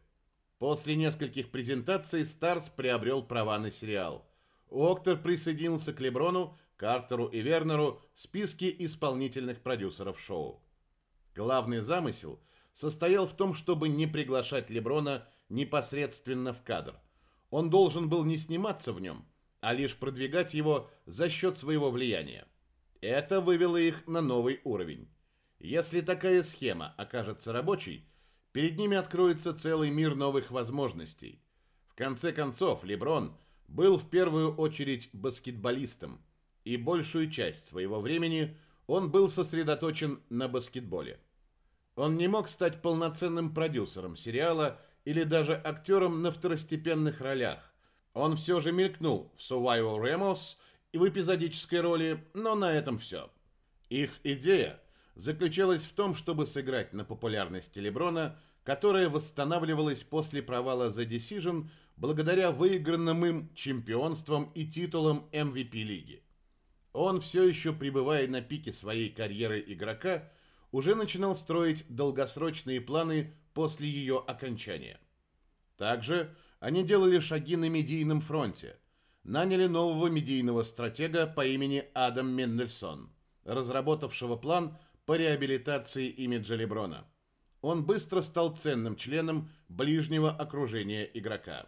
После нескольких презентаций Старс приобрел права на сериал. Октор присоединился к Леброну, Картеру и Вернеру в списке исполнительных продюсеров шоу. Главный замысел состоял в том, чтобы не приглашать Леброна непосредственно в кадр. Он должен был не сниматься в нем, а лишь продвигать его за счет своего влияния. Это вывело их на новый уровень. Если такая схема окажется рабочей, перед ними откроется целый мир новых возможностей. В конце концов, Леброн был в первую очередь баскетболистом, и большую часть своего времени он был сосредоточен на баскетболе. Он не мог стать полноценным продюсером сериала или даже актером на второстепенных ролях. Он все же мелькнул в Survival Ramos и в эпизодической роли, но на этом все. Их идея заключалась в том, чтобы сыграть на популярности Леброна которая восстанавливалась после провала The Decision благодаря выигранным им чемпионствам и титулам MVP лиги. Он все еще, пребывая на пике своей карьеры игрока, уже начинал строить долгосрочные планы после ее окончания. Также они делали шаги на медийном фронте. Наняли нового медийного стратега по имени Адам Мендельсон, разработавшего план по реабилитации имиджа Леброна – он быстро стал ценным членом ближнего окружения игрока.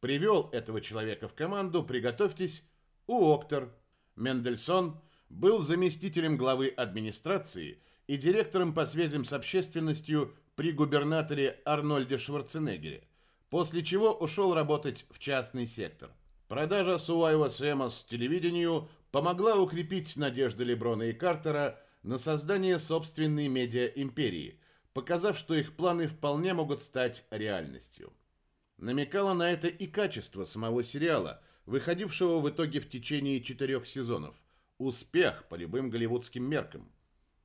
Привел этого человека в команду, приготовьтесь, Уоктер. Мендельсон был заместителем главы администрации и директором по связям с общественностью при губернаторе Арнольде Шварценеггере, после чего ушел работать в частный сектор. Продажа Суайва Сэмос телевидению помогла укрепить надежды Леброна и Картера на создание собственной медиа-империи – показав, что их планы вполне могут стать реальностью. Намекало на это и качество самого сериала, выходившего в итоге в течение четырех сезонов. Успех по любым голливудским меркам.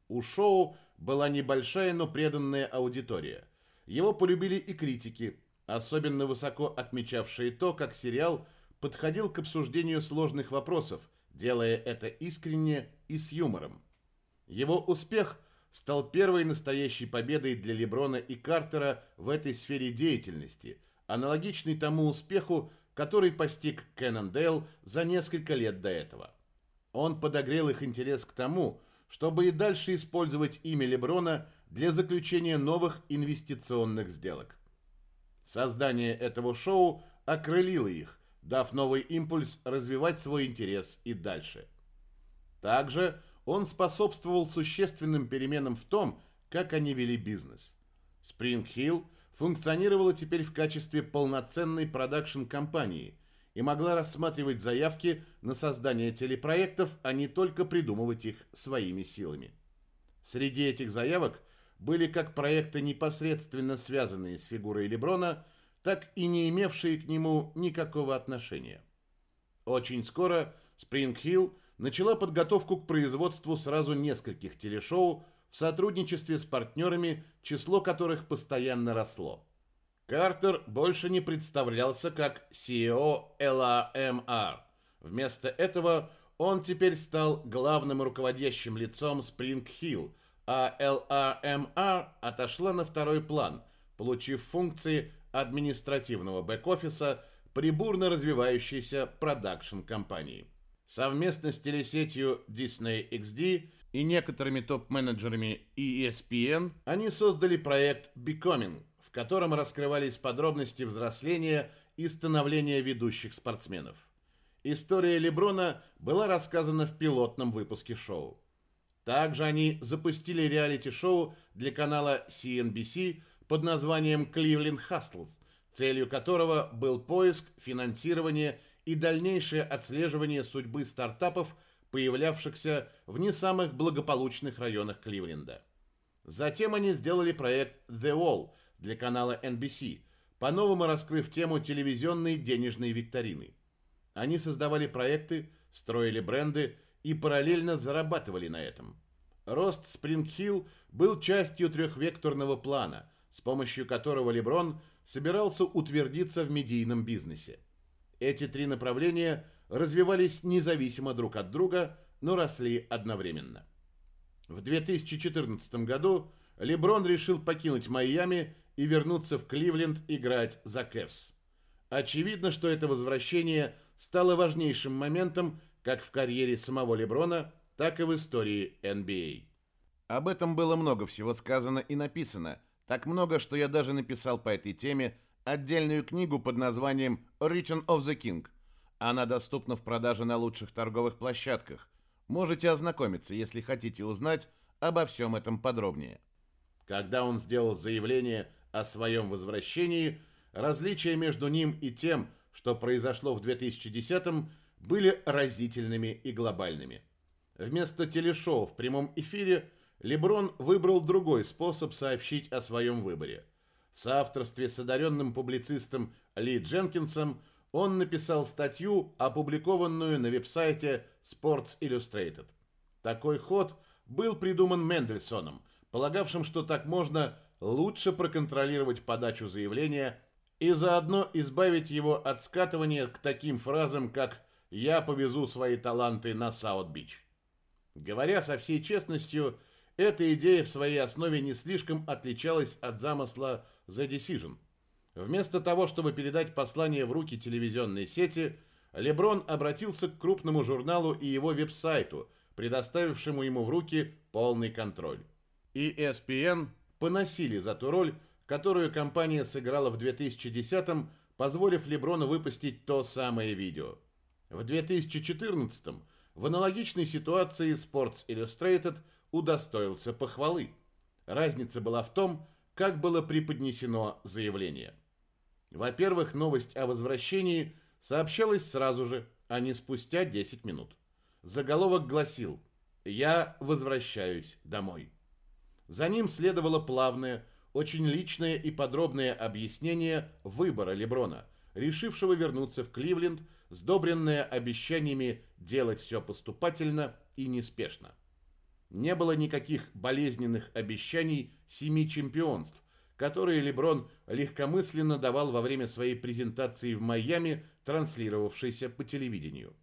У шоу была небольшая, но преданная аудитория. Его полюбили и критики, особенно высоко отмечавшие то, как сериал подходил к обсуждению сложных вопросов, делая это искренне и с юмором. Его успех – стал первой настоящей победой для Леброна и Картера в этой сфере деятельности, аналогичной тому успеху, который постиг Кеннон за несколько лет до этого. Он подогрел их интерес к тому, чтобы и дальше использовать имя Леброна для заключения новых инвестиционных сделок. Создание этого шоу окрылило их, дав новый импульс развивать свой интерес и дальше. Также он способствовал существенным переменам в том, как они вели бизнес. Hill функционировала теперь в качестве полноценной продакшн-компании и могла рассматривать заявки на создание телепроектов, а не только придумывать их своими силами. Среди этих заявок были как проекты, непосредственно связанные с фигурой Леброна, так и не имевшие к нему никакого отношения. Очень скоро Hill – начала подготовку к производству сразу нескольких телешоу в сотрудничестве с партнерами, число которых постоянно росло. Картер больше не представлялся как CEO LAMR. Вместо этого он теперь стал главным руководящим лицом Spring Hill, а LAMR отошла на второй план, получив функции административного бэк-офиса при бурно развивающейся продакшн-компании. Совместно с телесетью Disney XD и некоторыми топ-менеджерами ESPN они создали проект Becoming, в котором раскрывались подробности взросления и становления ведущих спортсменов. История Леброна была рассказана в пилотном выпуске шоу. Также они запустили реалити-шоу для канала CNBC под названием Cleveland Hustles, целью которого был поиск, финансирование и дальнейшее отслеживание судьбы стартапов, появлявшихся в не самых благополучных районах Кливленда. Затем они сделали проект The Wall для канала NBC, по-новому раскрыв тему телевизионной денежной викторины. Они создавали проекты, строили бренды и параллельно зарабатывали на этом. Рост Hill был частью трехвекторного плана, с помощью которого Леброн собирался утвердиться в медийном бизнесе. Эти три направления развивались независимо друг от друга, но росли одновременно. В 2014 году Леброн решил покинуть Майами и вернуться в Кливленд играть за Кэвс. Очевидно, что это возвращение стало важнейшим моментом как в карьере самого Леброна, так и в истории NBA. А. Об этом было много всего сказано и написано, так много, что я даже написал по этой теме отдельную книгу под названием «Return of the King». Она доступна в продаже на лучших торговых площадках. Можете ознакомиться, если хотите узнать обо всем этом подробнее. Когда он сделал заявление о своем возвращении, различия между ним и тем, что произошло в 2010-м, были разительными и глобальными. Вместо телешоу в прямом эфире Леброн выбрал другой способ сообщить о своем выборе. В соавторстве с одаренным публицистом Ли Дженкинсом он написал статью, опубликованную на веб-сайте Sports Illustrated. Такой ход был придуман Мендельсоном, полагавшим, что так можно лучше проконтролировать подачу заявления и заодно избавить его от скатывания к таким фразам, как «я повезу свои таланты на Саут-Бич». Говоря со всей честностью, эта идея в своей основе не слишком отличалась от замысла The Decision. Вместо того, чтобы передать послание в руки телевизионной сети, Леброн обратился к крупному журналу и его веб-сайту, предоставившему ему в руки полный контроль. И ESPN поносили за ту роль, которую компания сыграла в 2010-м, позволив Леброну выпустить то самое видео. В 2014-м в аналогичной ситуации Sports Illustrated удостоился похвалы. Разница была в том, как было преподнесено заявление. Во-первых, новость о возвращении сообщалась сразу же, а не спустя 10 минут. Заголовок гласил «Я возвращаюсь домой». За ним следовало плавное, очень личное и подробное объяснение выбора Леброна, решившего вернуться в Кливленд, сдобренное обещаниями делать все поступательно и неспешно. Не было никаких болезненных обещаний семи чемпионств, которые Леброн легкомысленно давал во время своей презентации в Майами, транслировавшейся по телевидению.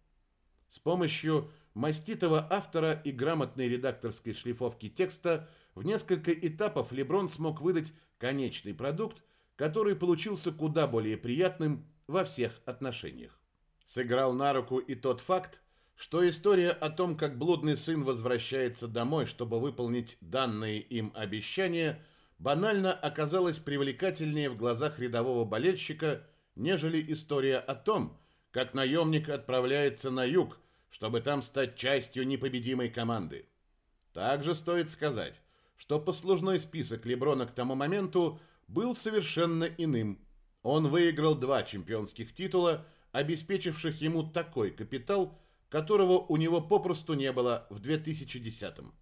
С помощью маститого автора и грамотной редакторской шлифовки текста – в несколько этапов Леброн смог выдать конечный продукт, который получился куда более приятным во всех отношениях. Сыграл на руку и тот факт, что история о том, как блудный сын возвращается домой, чтобы выполнить данные им обещания, банально оказалась привлекательнее в глазах рядового болельщика, нежели история о том, как наемник отправляется на юг, чтобы там стать частью непобедимой команды. Также стоит сказать, что послужной список Леброна к тому моменту был совершенно иным. Он выиграл два чемпионских титула, обеспечивших ему такой капитал, которого у него попросту не было в 2010 -м.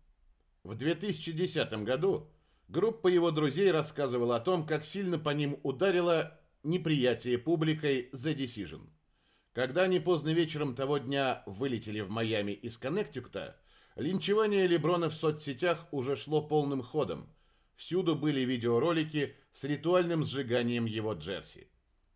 В 2010 году группа его друзей рассказывала о том, как сильно по ним ударило неприятие публикой The Decision. Когда они поздно вечером того дня вылетели в Майами из Коннектикута, Линчевание Леброна в соцсетях уже шло полным ходом. Всюду были видеоролики с ритуальным сжиганием его джерси.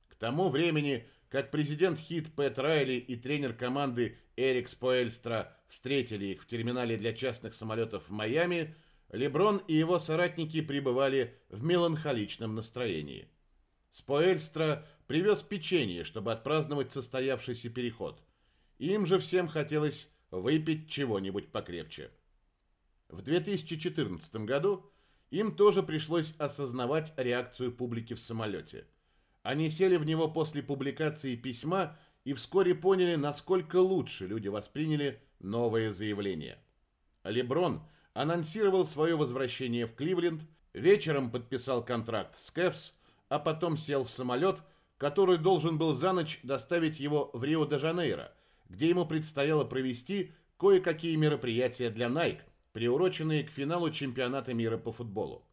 К тому времени, как президент Хит Пэт Райли и тренер команды Эрик Споэльстра встретили их в терминале для частных самолетов в Майами, Леброн и его соратники пребывали в меланхоличном настроении. Споэльстра привез печенье, чтобы отпраздновать состоявшийся переход. Им же всем хотелось выпить чего-нибудь покрепче. В 2014 году им тоже пришлось осознавать реакцию публики в самолете. Они сели в него после публикации письма и вскоре поняли, насколько лучше люди восприняли новое заявление. Леброн анонсировал свое возвращение в Кливленд, вечером подписал контракт с Кэвс, а потом сел в самолет, который должен был за ночь доставить его в Рио-де-Жанейро, где ему предстояло провести кое-какие мероприятия для Nike, приуроченные к финалу чемпионата мира по футболу.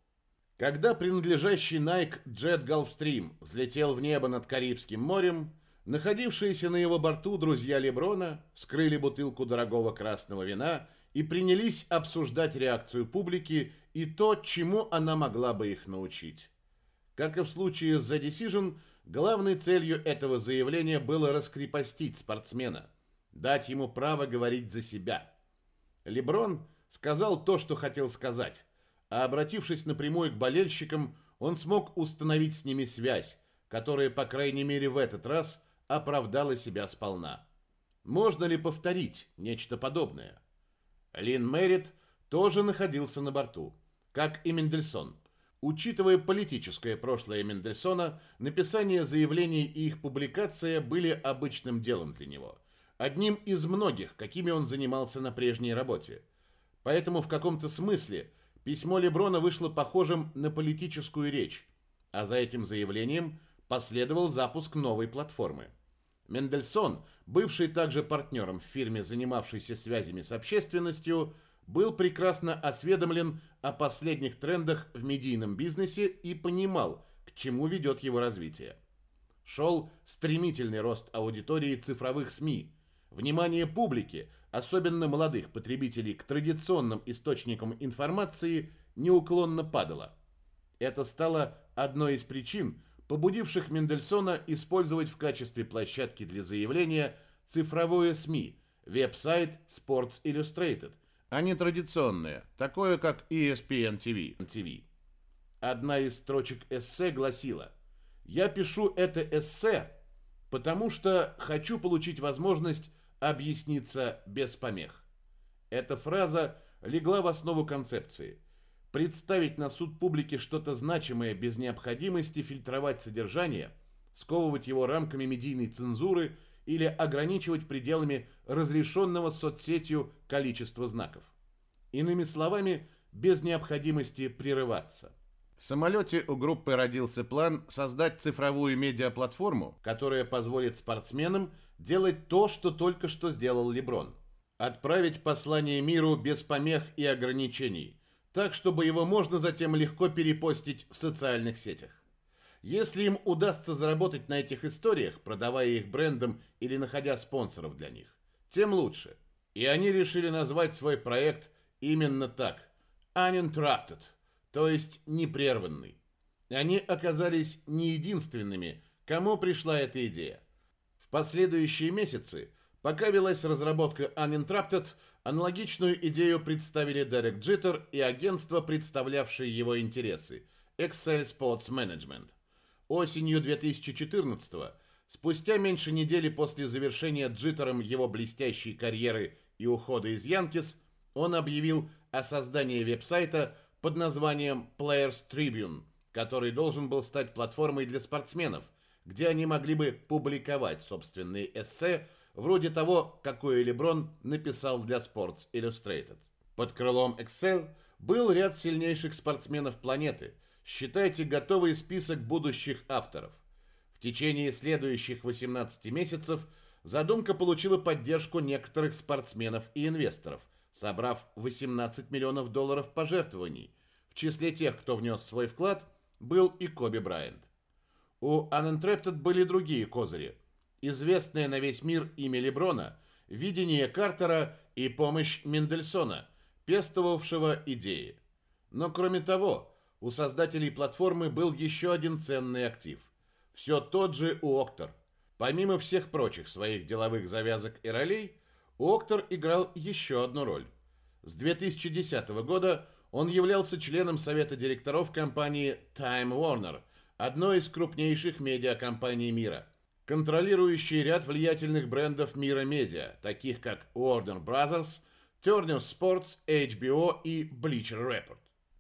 Когда принадлежащий Nike Jet Gulfstream взлетел в небо над Карибским морем, находившиеся на его борту друзья Леброна вскрыли бутылку дорогого красного вина и принялись обсуждать реакцию публики и то, чему она могла бы их научить. Как и в случае с The Decision, главной целью этого заявления было раскрепостить спортсмена, дать ему право говорить за себя. Леброн сказал то, что хотел сказать, а обратившись напрямую к болельщикам, он смог установить с ними связь, которая, по крайней мере, в этот раз оправдала себя сполна. Можно ли повторить нечто подобное? Лин Мерит тоже находился на борту, как и Мендельсон. Учитывая политическое прошлое Мендельсона, написание заявлений и их публикация были обычным делом для него. Одним из многих, какими он занимался на прежней работе. Поэтому в каком-то смысле письмо Леброна вышло похожим на политическую речь, а за этим заявлением последовал запуск новой платформы. Мендельсон, бывший также партнером в фирме, занимавшейся связями с общественностью, был прекрасно осведомлен о последних трендах в медийном бизнесе и понимал, к чему ведет его развитие. Шел стремительный рост аудитории цифровых СМИ. Внимание публики, особенно молодых потребителей, к традиционным источникам информации неуклонно падало. Это стало одной из причин, побудивших Мендельсона использовать в качестве площадки для заявления цифровое СМИ, веб-сайт Sports Illustrated, а не традиционное, такое как ESPN TV. TV. Одна из строчек эссе гласила «Я пишу это эссе, потому что хочу получить возможность объясниться без помех». Эта фраза легла в основу концепции – представить на суд публики что-то значимое без необходимости фильтровать содержание, сковывать его рамками медийной цензуры или ограничивать пределами разрешенного соцсетью количества знаков. Иными словами, без необходимости прерываться. В самолете у группы родился план создать цифровую медиаплатформу, которая позволит спортсменам делать то, что только что сделал Леброн. Отправить послание миру без помех и ограничений – так, чтобы его можно затем легко перепостить в социальных сетях. Если им удастся заработать на этих историях, продавая их брендом или находя спонсоров для них, тем лучше. И они решили назвать свой проект именно так – Uninterrupted, то есть непрерванный. Они оказались не единственными, кому пришла эта идея. В последующие месяцы, пока велась разработка Uninterrupted, Аналогичную идею представили Дерек Джиттер и агентство, представлявшее его интересы – Excel Sports Management. Осенью 2014 спустя меньше недели после завершения Джиттером его блестящей карьеры и ухода из Янкис, он объявил о создании веб-сайта под названием Players Tribune, который должен был стать платформой для спортсменов, где они могли бы публиковать собственные эссе вроде того, какое Леброн написал для Sports Illustrated. Под крылом Excel был ряд сильнейших спортсменов планеты. Считайте готовый список будущих авторов. В течение следующих 18 месяцев задумка получила поддержку некоторых спортсменов и инвесторов, собрав 18 миллионов долларов пожертвований. В числе тех, кто внес свой вклад, был и Коби Брайант. У Unentrapted были другие козыри – известное на весь мир имя Леброна, видение Картера и помощь Мендельсона, пестовавшего идеи. Но кроме того, у создателей платформы был еще один ценный актив. Все тот же Уоктор. Помимо всех прочих своих деловых завязок и ролей, Уоктор играл еще одну роль. С 2010 года он являлся членом совета директоров компании Time Warner, одной из крупнейших медиакомпаний мира – контролирующий ряд влиятельных брендов мира медиа, таких как Warner Brothers, Turner Sports, HBO и Bleacher Report.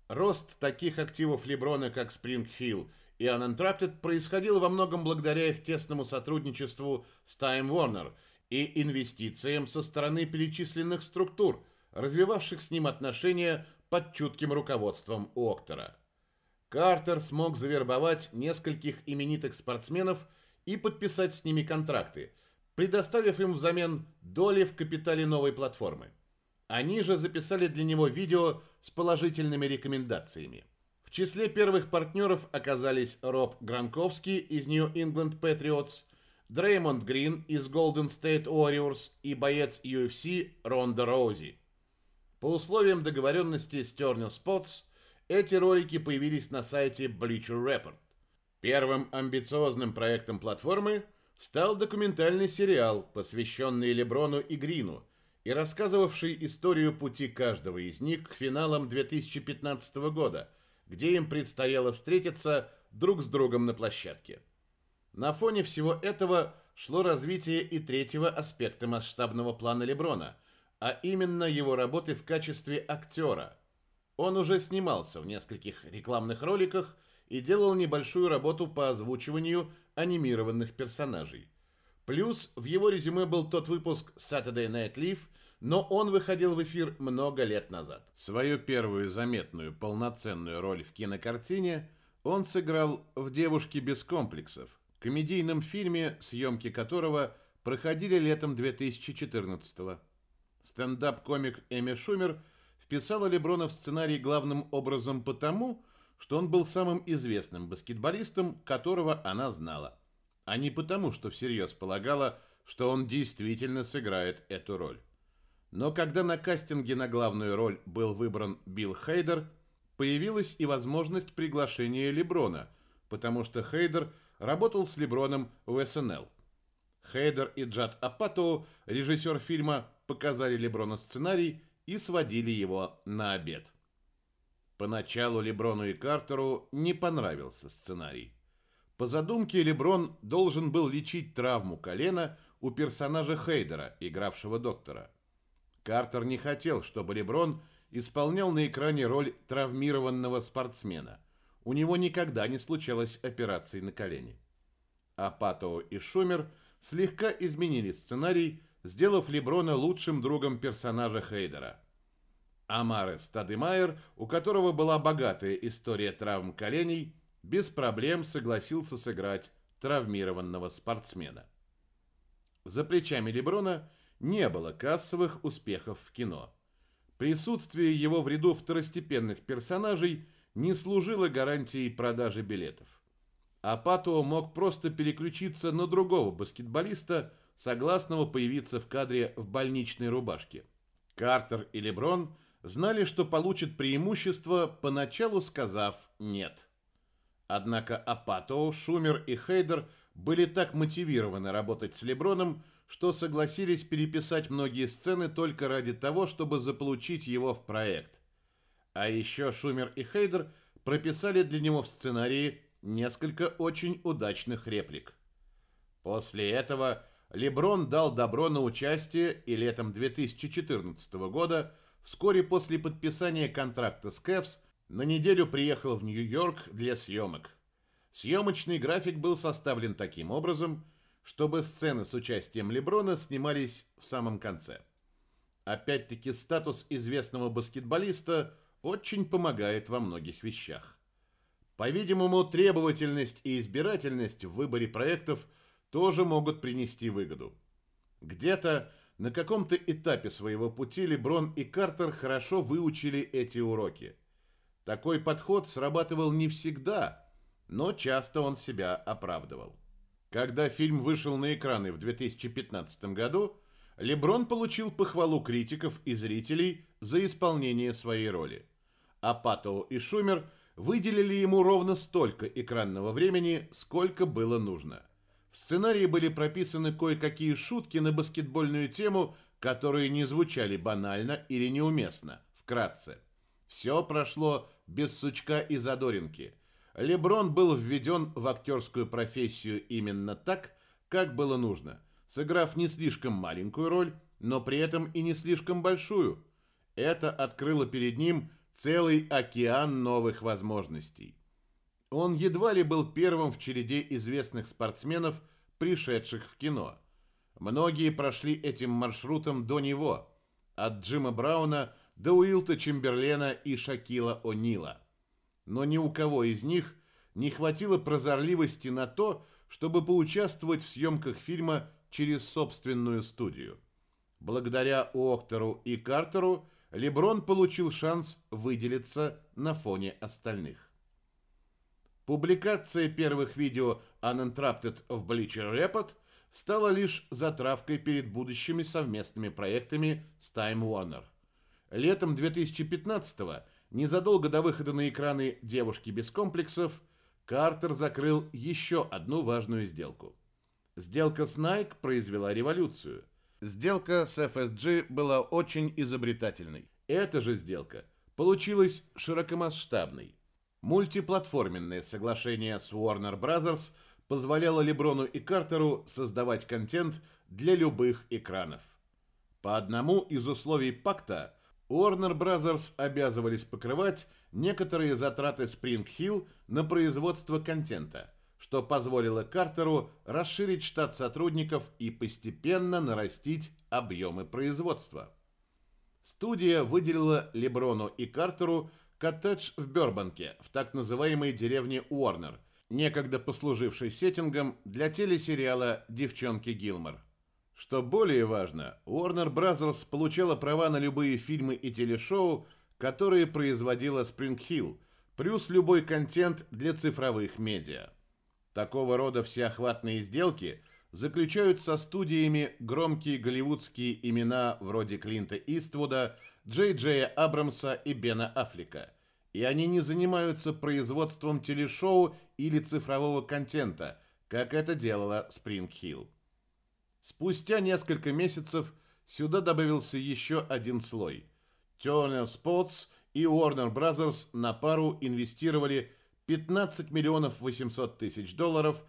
Рост таких активов Леброна, как Spring Hill и Unentrapted происходил во многом благодаря их тесному сотрудничеству с Time Warner и инвестициям со стороны перечисленных структур, развивавших с ним отношения под чутким руководством Октора. Картер смог завербовать нескольких именитых спортсменов и подписать с ними контракты, предоставив им взамен доли в капитале новой платформы. Они же записали для него видео с положительными рекомендациями. В числе первых партнеров оказались Роб Гранковский из New England Patriots, Дреймонд Грин из Golden State Warriors и боец UFC Ронда Роузи. По условиям договоренности с Turner Spots – эти ролики появились на сайте Bleacher Report. Первым амбициозным проектом платформы стал документальный сериал, посвященный Леброну и Грину и рассказывавший историю пути каждого из них к финалам 2015 года, где им предстояло встретиться друг с другом на площадке. На фоне всего этого шло развитие и третьего аспекта масштабного плана Леброна, а именно его работы в качестве актера – он уже снимался в нескольких рекламных роликах и делал небольшую работу по озвучиванию анимированных персонажей. Плюс в его резюме был тот выпуск Saturday Night Live, но он выходил в эфир много лет назад. Свою первую заметную полноценную роль в кинокартине он сыграл в «Девушке без комплексов», комедийном фильме, съемки которого проходили летом 2014 -го. Стендап-комик Эми Шумер – вписала Леброна в сценарий главным образом потому, что он был самым известным баскетболистом, которого она знала, а не потому, что всерьез полагала, что он действительно сыграет эту роль. Но когда на кастинге на главную роль был выбран Билл Хейдер, появилась и возможность приглашения Леброна, потому что Хейдер работал с Леброном в СНЛ. Хейдер и Джад Апатоу, режиссер фильма, показали Леброну сценарий и сводили его на обед. Поначалу Леброну и Картеру не понравился сценарий. По задумке Леброн должен был лечить травму колена у персонажа Хейдера, игравшего доктора. Картер не хотел, чтобы Леброн исполнял на экране роль травмированного спортсмена. У него никогда не случалось операций на колене. А Патоу и Шумер слегка изменили сценарий, сделав Леброна лучшим другом персонажа Хейдера. Амаре Стадемайер, у которого была богатая история травм коленей, без проблем согласился сыграть травмированного спортсмена. За плечами Леброна не было кассовых успехов в кино. Присутствие его в ряду второстепенных персонажей не служило гарантией продажи билетов. Апатуо мог просто переключиться на другого баскетболиста – согласного появиться в кадре в больничной рубашке. Картер и Леброн знали, что получат преимущество, поначалу сказав «нет». Однако Апатоу, Шумер и Хейдер были так мотивированы работать с Леброном, что согласились переписать многие сцены только ради того, чтобы заполучить его в проект. А еще Шумер и Хейдер прописали для него в сценарии несколько очень удачных реплик. После этого Леброн дал добро на участие и летом 2014 года, вскоре после подписания контракта с Кэвс, на неделю приехал в Нью-Йорк для съемок. Съемочный график был составлен таким образом, чтобы сцены с участием Леброна снимались в самом конце. Опять-таки статус известного баскетболиста очень помогает во многих вещах. По-видимому, требовательность и избирательность в выборе проектов – тоже могут принести выгоду. Где-то на каком-то этапе своего пути Леброн и Картер хорошо выучили эти уроки. Такой подход срабатывал не всегда, но часто он себя оправдывал. Когда фильм вышел на экраны в 2015 году, Леброн получил похвалу критиков и зрителей за исполнение своей роли. А Паттоу и Шумер выделили ему ровно столько экранного времени, сколько было нужно – в сценарии были прописаны кое-какие шутки на баскетбольную тему, которые не звучали банально или неуместно, вкратце. Все прошло без сучка и задоринки. Леброн был введен в актерскую профессию именно так, как было нужно, сыграв не слишком маленькую роль, но при этом и не слишком большую. Это открыло перед ним целый океан новых возможностей. Он едва ли был первым в череде известных спортсменов, пришедших в кино. Многие прошли этим маршрутом до него, от Джима Брауна до Уилта Чемберлена и Шакила О'Нила. Но ни у кого из них не хватило прозорливости на то, чтобы поучаствовать в съемках фильма через собственную студию. Благодаря Октору и Картеру Леброн получил шанс выделиться на фоне остальных. Публикация первых видео Uninterrupted в Bleacher Report стала лишь затравкой перед будущими совместными проектами с Time Warner. Летом 2015-го, незадолго до выхода на экраны «Девушки без комплексов», Картер закрыл еще одну важную сделку. Сделка с Nike произвела революцию. Сделка с FSG была очень изобретательной. Эта же сделка получилась широкомасштабной. Мультиплатформенное соглашение с Warner Bros. позволяло Леброну и Картеру создавать контент для любых экранов. По одному из условий пакта Warner Bros. обязывались покрывать некоторые затраты Spring Hill на производство контента, что позволило Картеру расширить штат сотрудников и постепенно нарастить объемы производства. Студия выделила Леброну и Картеру коттедж в Бёрбанке, в так называемой деревне Уорнер, некогда послужившей сеттингом для телесериала «Девчонки Гилмор». Что более важно, Warner Bros. получала права на любые фильмы и телешоу, которые производила Hill, плюс любой контент для цифровых медиа. Такого рода всеохватные сделки заключают со студиями громкие голливудские имена вроде Клинта Иствуда, Джей Джея Абрамса и Бена Аффлека. И они не занимаются производством телешоу или цифрового контента, как это делала Spring Hill. Спустя несколько месяцев сюда добавился еще один слой. Turner Sports и Warner Bros. на пару инвестировали 15 миллионов 800 тысяч долларов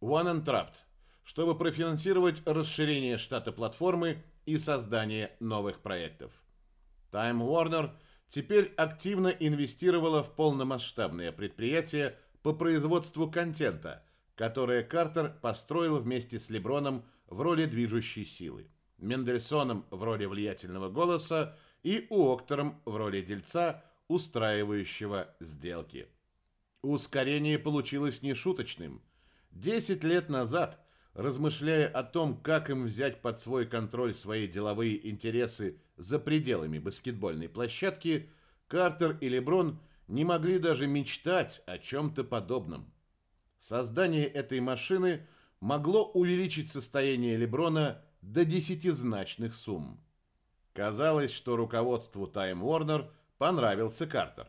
в One Trapped, чтобы профинансировать расширение штата платформы и создание новых проектов. Time Warner теперь активно инвестировала в полномасштабное предприятие по производству контента, которое Картер построил вместе с Леброном в роли движущей силы, Мендельсоном в роли влиятельного голоса и Уоктером в роли дельца, устраивающего сделки. Ускорение получилось нешуточным. Десять лет назад, размышляя о том, как им взять под свой контроль свои деловые интересы за пределами баскетбольной площадки, Картер и Леброн не могли даже мечтать о чем-то подобном. Создание этой машины – могло увеличить состояние Леброна до десятизначных сумм. Казалось, что руководству Time Warner понравился Картер.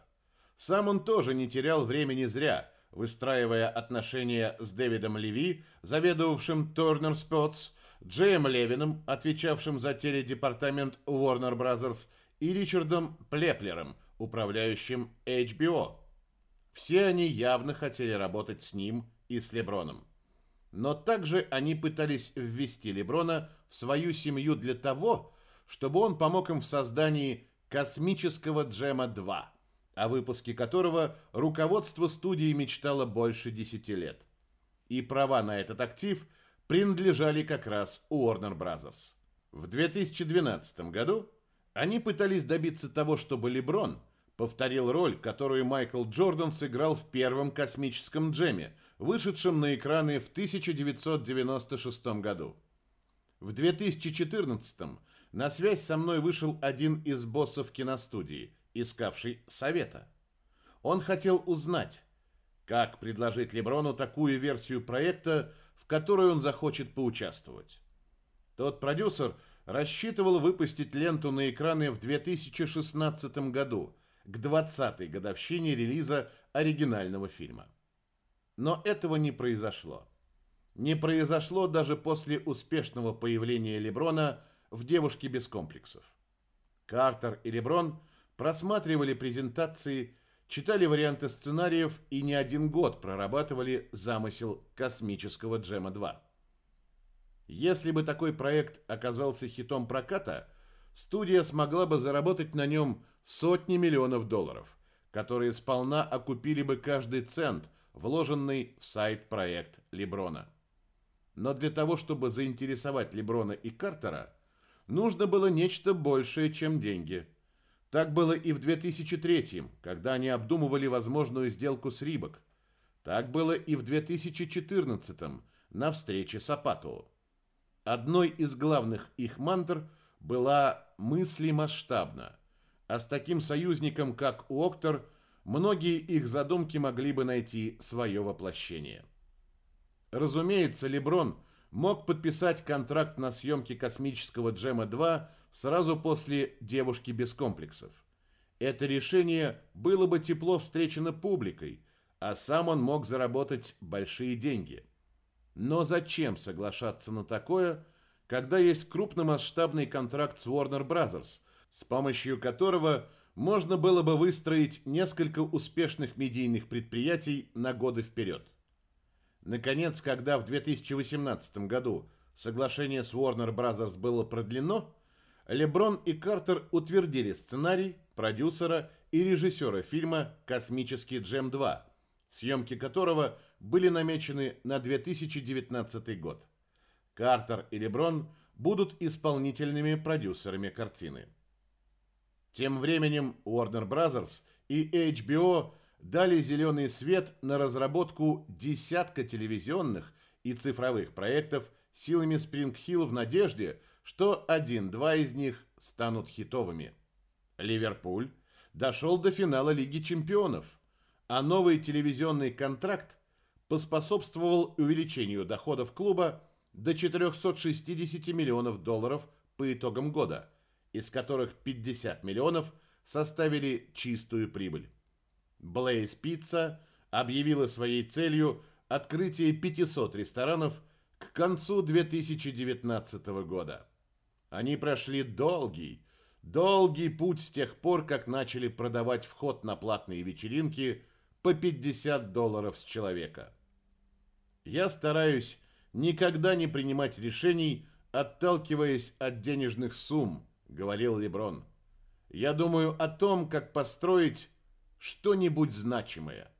Сам он тоже не терял времени зря, выстраивая отношения с Дэвидом Леви, заведовавшим Turner Sports, Джеем Левином, отвечавшим за теледепартамент Warner Bros., и Ричардом Плеплером, управляющим HBO. Все они явно хотели работать с ним и с Леброном. Но также они пытались ввести Леброна в свою семью для того, чтобы он помог им в создании «Космического Джема 2», о выпуске которого руководство студии мечтало больше 10 лет. И права на этот актив принадлежали как раз Warner Bros. В 2012 году они пытались добиться того, чтобы Леброн повторил роль, которую Майкл Джордан сыграл в первом космическом джеме – вышедшем на экраны в 1996 году. В 2014 на связь со мной вышел один из боссов киностудии, искавший совета. Он хотел узнать, как предложить Леброну такую версию проекта, которой он захочет поучаствовать. Тот продюсер рассчитывал выпустить ленту на экраны в 2016 году, к 20-й годовщине релиза оригинального фильма. Но этого не произошло. Не произошло даже после успешного появления Леброна в «Девушке без комплексов». Картер и Леброн просматривали презентации, читали варианты сценариев и не один год прорабатывали замысел космического Джема 2. Если бы такой проект оказался хитом проката, студия смогла бы заработать на нем сотни миллионов долларов, которые сполна окупили бы каждый цент, вложенный в сайт-проект Леброна. Но для того, чтобы заинтересовать Леброна и Картера, нужно было нечто большее, чем деньги. Так было и в 2003 когда они обдумывали возможную сделку с Рибок. Так было и в 2014 на встрече с Апатоу. Одной из главных их мантр была «мысли масштабно», а с таким союзником, как Уоктор, многие их задумки могли бы найти свое воплощение. Разумеется, Леброн мог подписать контракт на съемки космического Джема-2 сразу после «Девушки без комплексов». Это решение было бы тепло встречено публикой, а сам он мог заработать большие деньги. Но зачем соглашаться на такое, когда есть крупномасштабный контракт с Warner Bros., с помощью которого можно было бы выстроить несколько успешных медийных предприятий на годы вперед? Наконец, когда в 2018 году соглашение с Warner Bros. было продлено, Леброн и Картер утвердили сценарий, продюсера и режиссера фильма «Космический Джем 2», съемки которого были намечены на 2019 год. Картер и Леброн будут исполнительными продюсерами картины. Тем временем Warner Bros. и HBO дали зеленый свет на разработку десятка телевизионных и цифровых проектов силами Hill в надежде, что один-два из них станут хитовыми. Ливерпуль дошел до финала Лиги чемпионов, а новый телевизионный контракт поспособствовал увеличению доходов клуба до 460 миллионов долларов по итогам года, из которых 50 миллионов составили чистую прибыль. Blaze Pizza объявила своей целью открытие 500 ресторанов к концу 2019 года. Они прошли долгий, долгий путь с тех пор, как начали продавать вход на платные вечеринки по 50 долларов с человека. Я стараюсь никогда не принимать решений, отталкиваясь от денежных сумм, говорил Леброн. Я думаю о том, как построить что-нибудь значимое.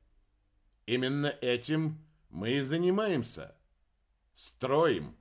Именно этим мы и занимаемся. Строим.